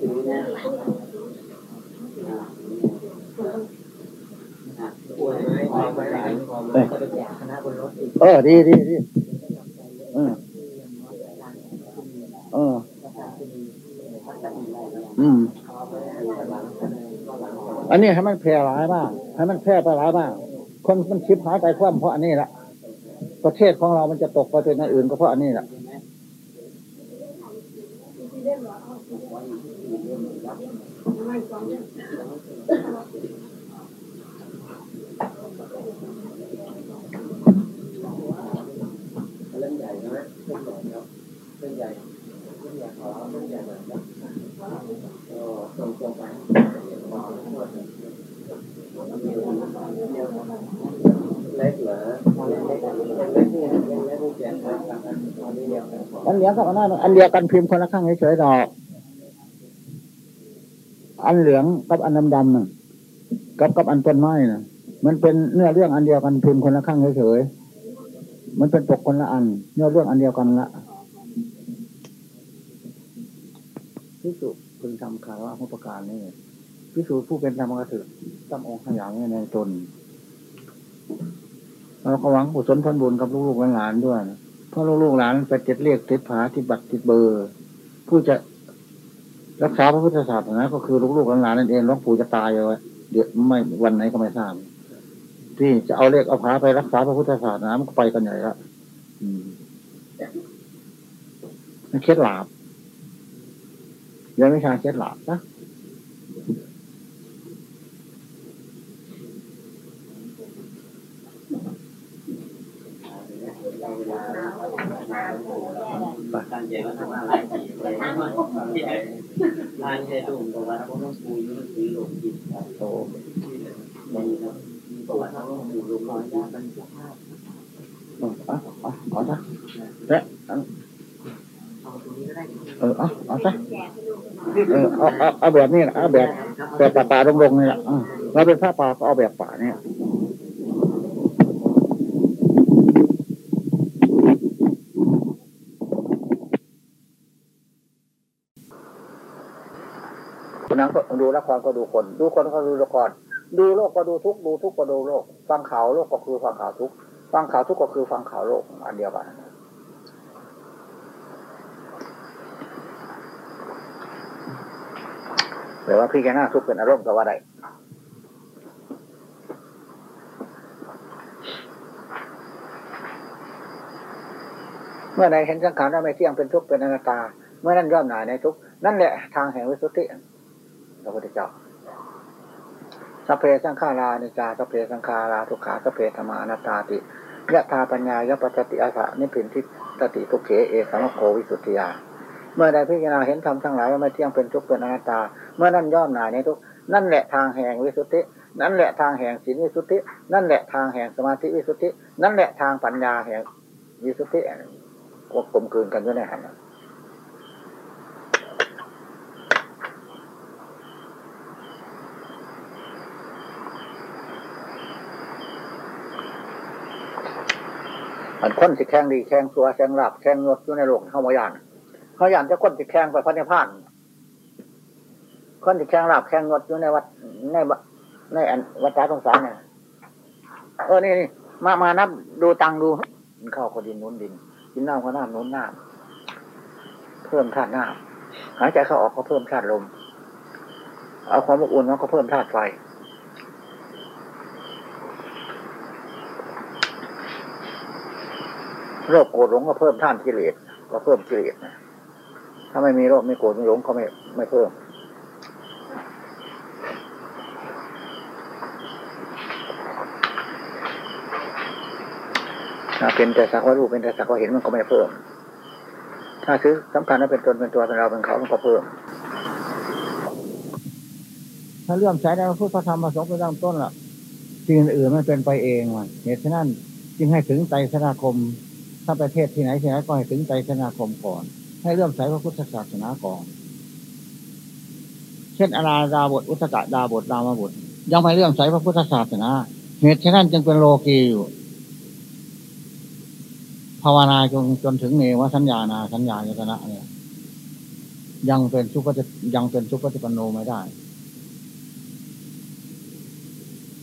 ถือนะป่วยไหมป่วยไหมจะไปแจกคณะบนรถอีกเออ ดีดีดีเออเออ อืม อันนี้ให้มันแพร่หลายบ้างให้มันแพร่ไปหลายบ้าง คนมันชิบหายไปคว่ำเพราะอันนี้แหละประเทศของเรามันจะตกไปเป็นอันอื่นก็เพราะอันนี้แหละเล่มใหญ่ใช่ไหมเล่มใหญ่ครับเล่มใหญ่เล่มใหญ่ขอเล่มใหญ่หน่อยครับก็ตรงตรงไป เล็กเหรอเล็กนี่เล็กนี่แจกอันเดียวกันอันเดียวกับอันนั้นอันเดียวกันพิมพ์คนละข้างเฉยๆดอกอันเหลืองกับอันดำๆน่ะกับกับอันต้นไม้น่ะ มันเป็นเนื้อเรื่องอันเดียวกันพิมพ์คนละข้างเฉยๆมันเป็นปกคนละอัน เนื้อเรื่องอันเดียวกันละพิสุดพึงทำคารวะผู้ประการนี่ พิสูจน์ผู้เป็นธรรมกถึกตั้งองค์ขอย่างในตนเราก็หวังกุศลผลบุญกับลูกหลานด้วย เพราะลูกหลานไปติดเรียกติดผาติดบัตรติดเบอร์ ผู้จะรักษาพระพุทธศาสนาก็คือลูกหลานนั่นเองหลวงปู่จะตายเอาไว้เดี๋ยวไม่วันไหนก็ไม่ทราบที่จะเอาเลขเอาผาไปรักษาพระพุทธศาสนามันก็ไปกันใหญ่ละอืมเคล็ดหลาบยังไม่ชาเคล็ดหลาบนะ ตั้งใจว่าทำอะไรดีเลยที่ไหนทานใช้ลูกบอกว่าเขาต้องปูยุ่งซื้อลูกกินครับ โอ้ มีครับมีบอกว่าเขาต้องปูลูกน้อยได้มั นจะภาพเออเอาเอาเอาซะเนี่ยอันเอาตรงนี้ก็ได้เออเอาเอาซะเออเอาเอาเอาแบบนี้นะเอาแบบแบบป่าป่าลงๆนี่แหละเราเป็นพระป่าก็เอาแบบป่าเนี่ย นนั้นก็ดูละครก็ดูคน ดูคนก็ดูละคร ดูโลกก็ดูทุกดูทุกก็ดูโลก ฟังข่าวโลกก็คือฟังข่าวทุกฟังข่าวทุกก็คือฟังข่าวโลกอันเดียวกันหรือว่าพี่แกน้าทุกข์เป็นอารมณ์ก็ว่าได้เมื่อใดเห็นสังขารว่าไม่เที่ยงเป็นทุกข์เป็นอนัตตา เมื่อนั้นย่อมหน่ายในทุกข์นั่นแหละทางแห่งวิสุทธิ พระพุทธเจ้าสัพเพสังขารานิจาสัพเพสังขาราทุกขาสัพเพธรรมานาตตาติยะธาปัญญายะปัจจติอาสะนิพพินทิตติทุกเขเอสัมโควิสุทธิยา เมื่อใดพิจารณาเห็นธรรมทั้งหลายว่าไม่เที่ยงเป็นทุกข์เป็นอนัตตา เมื่อนั้นย่อมหน่ายในทุกนั่นแหละทางแห่งวิสุทธิ นั่นแหละทางแห่งศีลวิสุทธิ นั่นแหละทางแห่งสมาธิวิสุทธิ นั่นแหละทางปัญญาแห่งวิสุทธิกกลมกลืนกันด้วยในหัน อันคนสิแข่งดีแข่งตัวแข่งหลับแข่งงดอยู่ในโลกเข้ามายานเขาอยากจะคนสิแข่งไปพระนิพพานคนสิแข่งหลับแข่งงดอยู่ในวัดในในอันวัดจ้าสงสารเนี่ยเออนี่นี่มามานับดูตังดูกินข้าวก็ดินนู้นดินกินน้ำก็น้ำนู้นน้ำเพิ่มธาตุน้ำหายใจเข้าออกก็เพิ่มธาตุลม เอาความอบอุ่นมันก็เพิ่มธาตุไฟ โรคโกรธหลงก็เพิ่มท่านกิเลสก็เพิ่มกิเลสถ้าไม่มีโรคไม่โกรธไม่หลงก็ไม่ไม่เพิ่ม ถ้าเป็นแต่สักว่ารูปเป็นแต่สักว่าเห็นมันก็ไม่เพิ่ม ถ้าซื้อสำคัญว่าเป็นตนเป็นตัวเป็นเราเป็นเขามันก็เพิ่ม ถ้าเรื่องใช้ในพระพุทธธรรมประสงค์เป็นเริ่มต้นล่ะสิ่งอื่นมันเป็นไปเองว่ะเหตุฉะนั้นจึงให้ถึงใจสนาคม ถ้าประเทศที่ไหนที่ไหนก็ให้ถึงใจสนาคมก่อน ให้เริ่มใช้พระพุทธศาสนาก่อน เช่นอาราดาบทอุตกะดาบทรามบทยังไม่เริ่มใช้พระพุทธศาสนาเหตุฉะนั้นจึงเป็นโลกีอยู่ภาวนาจนจนถึงเนวสัญญานาสัญญายตนะเนี่ย ยังเป็นสุปฏิยังเป็นสุปฏิปันโนไม่ได้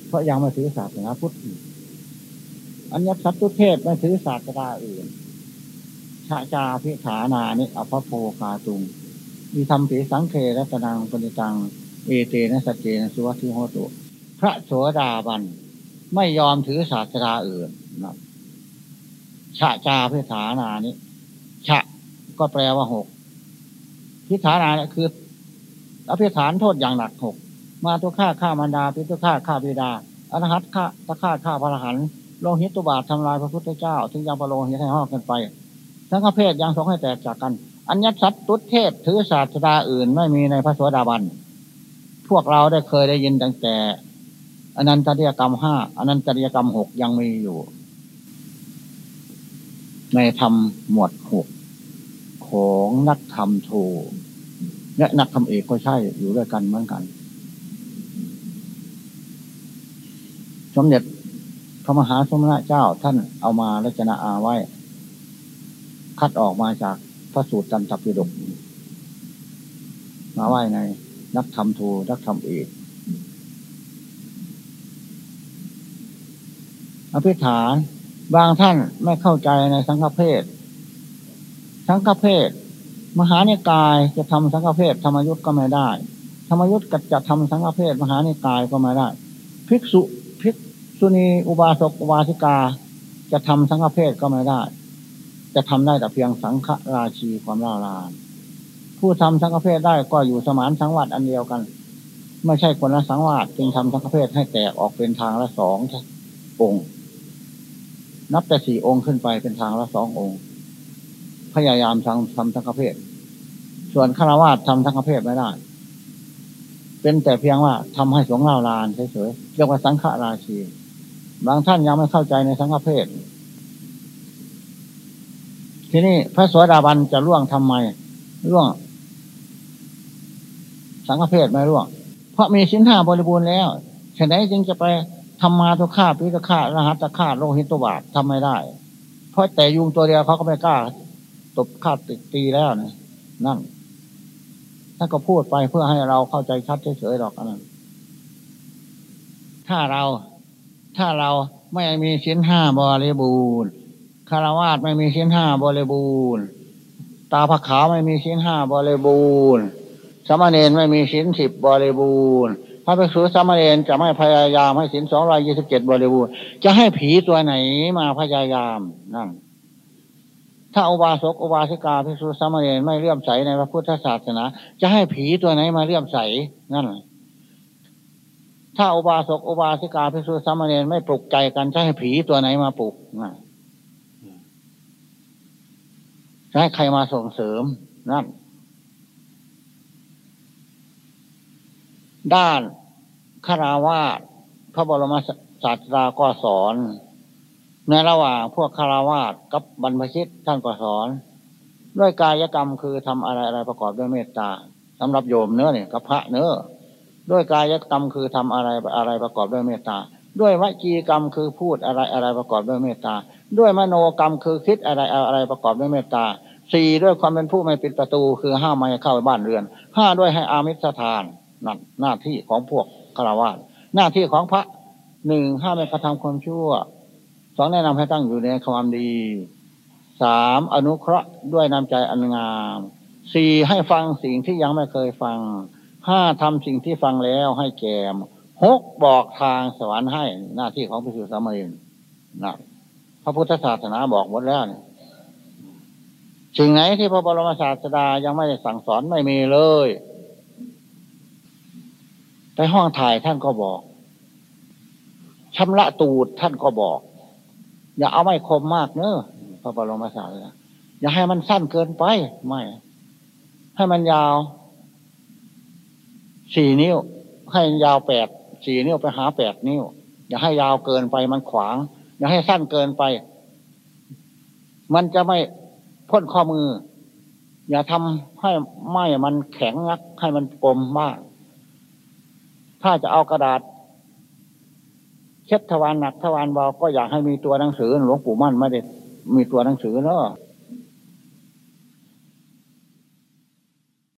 เพราะยังไม่ถือศาสนาพุทธ อัญญสัตตุเทศไม่ถือศาสนาอื่นชาจาพิขานานิอภโพคาตุงมีธรรมปีสังเครัตนังปณิตัง เอเตนะสเจนะสุวัติโหตุ พระโสดาบัน ไม่ยอมถือศาสนาอื่นนะชาจาพิขานานิชะก็แปลว่าหกพิฐานานี่คืออภิฐานโทษอย่างหนักหก มาตุฆ่าฆ่ามารดาพิทุฆ่าฆ่าบิดาอรหัตฆ่าตะฆ่าฆ่าพระรหันต์ โลหิตตุบาททำลายพระพุทธเจ้า ถึงยังประโลหิตให้ห่อกันไปทั้งข้าเพศยังสองให้แตกจากกัน อัญญสัตตุเทศถือศาสดาอื่นไม่มีในพระสวสดาบัน พวกเราได้เคยได้ยินตั้งแต่อนันตริยกรรมห้าอนันตริยกรรมหกยังมีอยู่ ในธรรมหมวดหกของนักธรรมโทและนักธรรมเอกก็ใช่อยู่ด้วยกันเหมือนกัน สมเด็จ พระมหาสมณะเจ้าท่านเอามาลัจนาอาไว้ คัดออกมาจากพระสูตรตันตปิฎกมาไว้ในนักธรรมโทนักธรรมเอกอภิฐานบางท่านไม่เข้าใจในสังฆเพศ สังฆเพศ มหานิกายจะทำสังฆเพศธรรมยุทธก็ไม่ได้ ธรรมยุทธก็จะทำสังฆเพศ มหานิกายก็ไม่ได้ ภิกษุ ภิกษุณีอุบาสกอุบาสิกา จะทำสังฆเพศก็ไม่ได้ จะทำได้แต่เพียงสังฆราชีความล่าลาน ผู้ทำสังฆเพศได้ก็อยู่สมานสังวัตอันเดียวกัน ไม่ใช่คนละสังวาสจึงทำสังฆเพศให้แตกออกเป็นทางละสององค์ นับแต่สี่องค์ขึ้นไปเป็นทางละสององค์ พยายามทำทำทั้งประเภทส่วนฆราวาสทำทั้งประเภทไม่ได้เป็นแต่เพียงว่าทำให้สงเล่าลานเฉยๆเรียกว่าสังฆราชี บางท่านยังไม่เข้าใจในสังฆเพศ ทีนี้พระสวสดาบันจะล่วงทำไมล่วง สังฆเพศไม่ล่วง เพราะมีสินห้าบริบูรณ์แล้วฉะนั้นจึงจะไปทำมาทุกข้าพิทุกข้ารหัสข้าโลหิตตบาททำไม่ได้ เพราะแต่ยุงตัวเดียวเขาก็ไม่กล้า ตบข้าติดตีแล้วนะนั่นท่านก็พูดไปเพื่อให้เราเข้าใจชัดเฉยๆหรอกอันนั้น ถ้าเรา ถ้าเราไม่มีชิ้นห้าบริบูรณ์คารวาสไม่มีชิ้นห้าบริบูรณ์ตาผักขาวไม่มีชิ้นห้าบริบูรณ์สามเณรไม่มีชิ้นสิบบริบูรณ์พระภิกษุสามเณรจะไม่พยายามให้สินสองร้อยยี่สิบเจ็ดบริบูรณ์จะให้ผีตัวไหนมาพยายามนั่นถ้าอุบาสกอุบาสิกาภิกษุสามเณรไม่เลื่อมใสในพระพุทธศาสนา จะให้ผีตัวไหนมาเลื่อมใสนั่น ถ้าอุบาสกอุบาสิกาภิกษุสามเณรไม่ปลุกใจกันจะให้ผีตัวไหนมาปลุกนะให้ใครมาส่งเสริมนั่นด้านคาราวาสพระบรมศาสดาก็สอน ในระหว่างพวกคาราวาสกับบรรพชิตท่านก็สอน ด้วยกายกรรมคือทำอะไรอะไรประกอบด้วยเมตตาสำหรับโยมเนื้อเนี่ยกับพระเนื้อ ด้วยกายกรรมคือทำอะไรอะไรประกอบด้วยเมตตา ด้วยวจีกรรมคือพูดอะไรอะไรประกอบด้วยเมตตา ด้วยมโนกรรมคือคิดอะไรอะไรประกอบด้วยเมตตาสี่ด้วยความเป็นผู้ไม่ปิดประตู คือห้ามไม่ให้เข้าบ้านเรือนห้าด้วยให้อามิสทานนั่นหน้าที่ของพวกคารวะหน้าที่ของพระหนึ่งห้ามไม่กระทำความชั่วสองแนะนำให้ตั้งอยู่ในความดีสามอนุเคราะห์ด้วยน้ำใจอันงามสี่ให้ฟังสิ่งที่ยังไม่เคยฟัง ห้าทำสิ่งที่ฟังแล้วให้แกมหกบอกทางสวรรค์ให้หน้าที่ของพิสุสามเณรนะพระพุทธศาสนาบอกหมดแล้วเนี่ยสิ่งไหนที่พระบรมศาสดายังไม่ได้สั่งสอนไม่มีเลยไปห้องถ่ายท่านก็บอกชำระตูดท่านก็บอก อย่าเอาไม่คมมากเนอะพระบรมศาสดาอย่าให้มันสั้นเกินไปไม่ ให้มันยาว สี่นิ้ว ให้ยาวแปดสี่นิ้วไปหาแปดนิ้ว อย่าให้ยาวเกินไปมันขวาง อย่าให้สั้นเกินไป มันจะไม่พ้นข้อมือ อย่าทำให้ไม้มันแข็งนัก ให้มันกลมมาก ถ้าจะเอากระดาษเช็ดทวารหนักทวารเบาก็อยากให้มีตัวหนังสือหลวงปู่มั่นไม่ได้มีตัวหนังสือเนอะ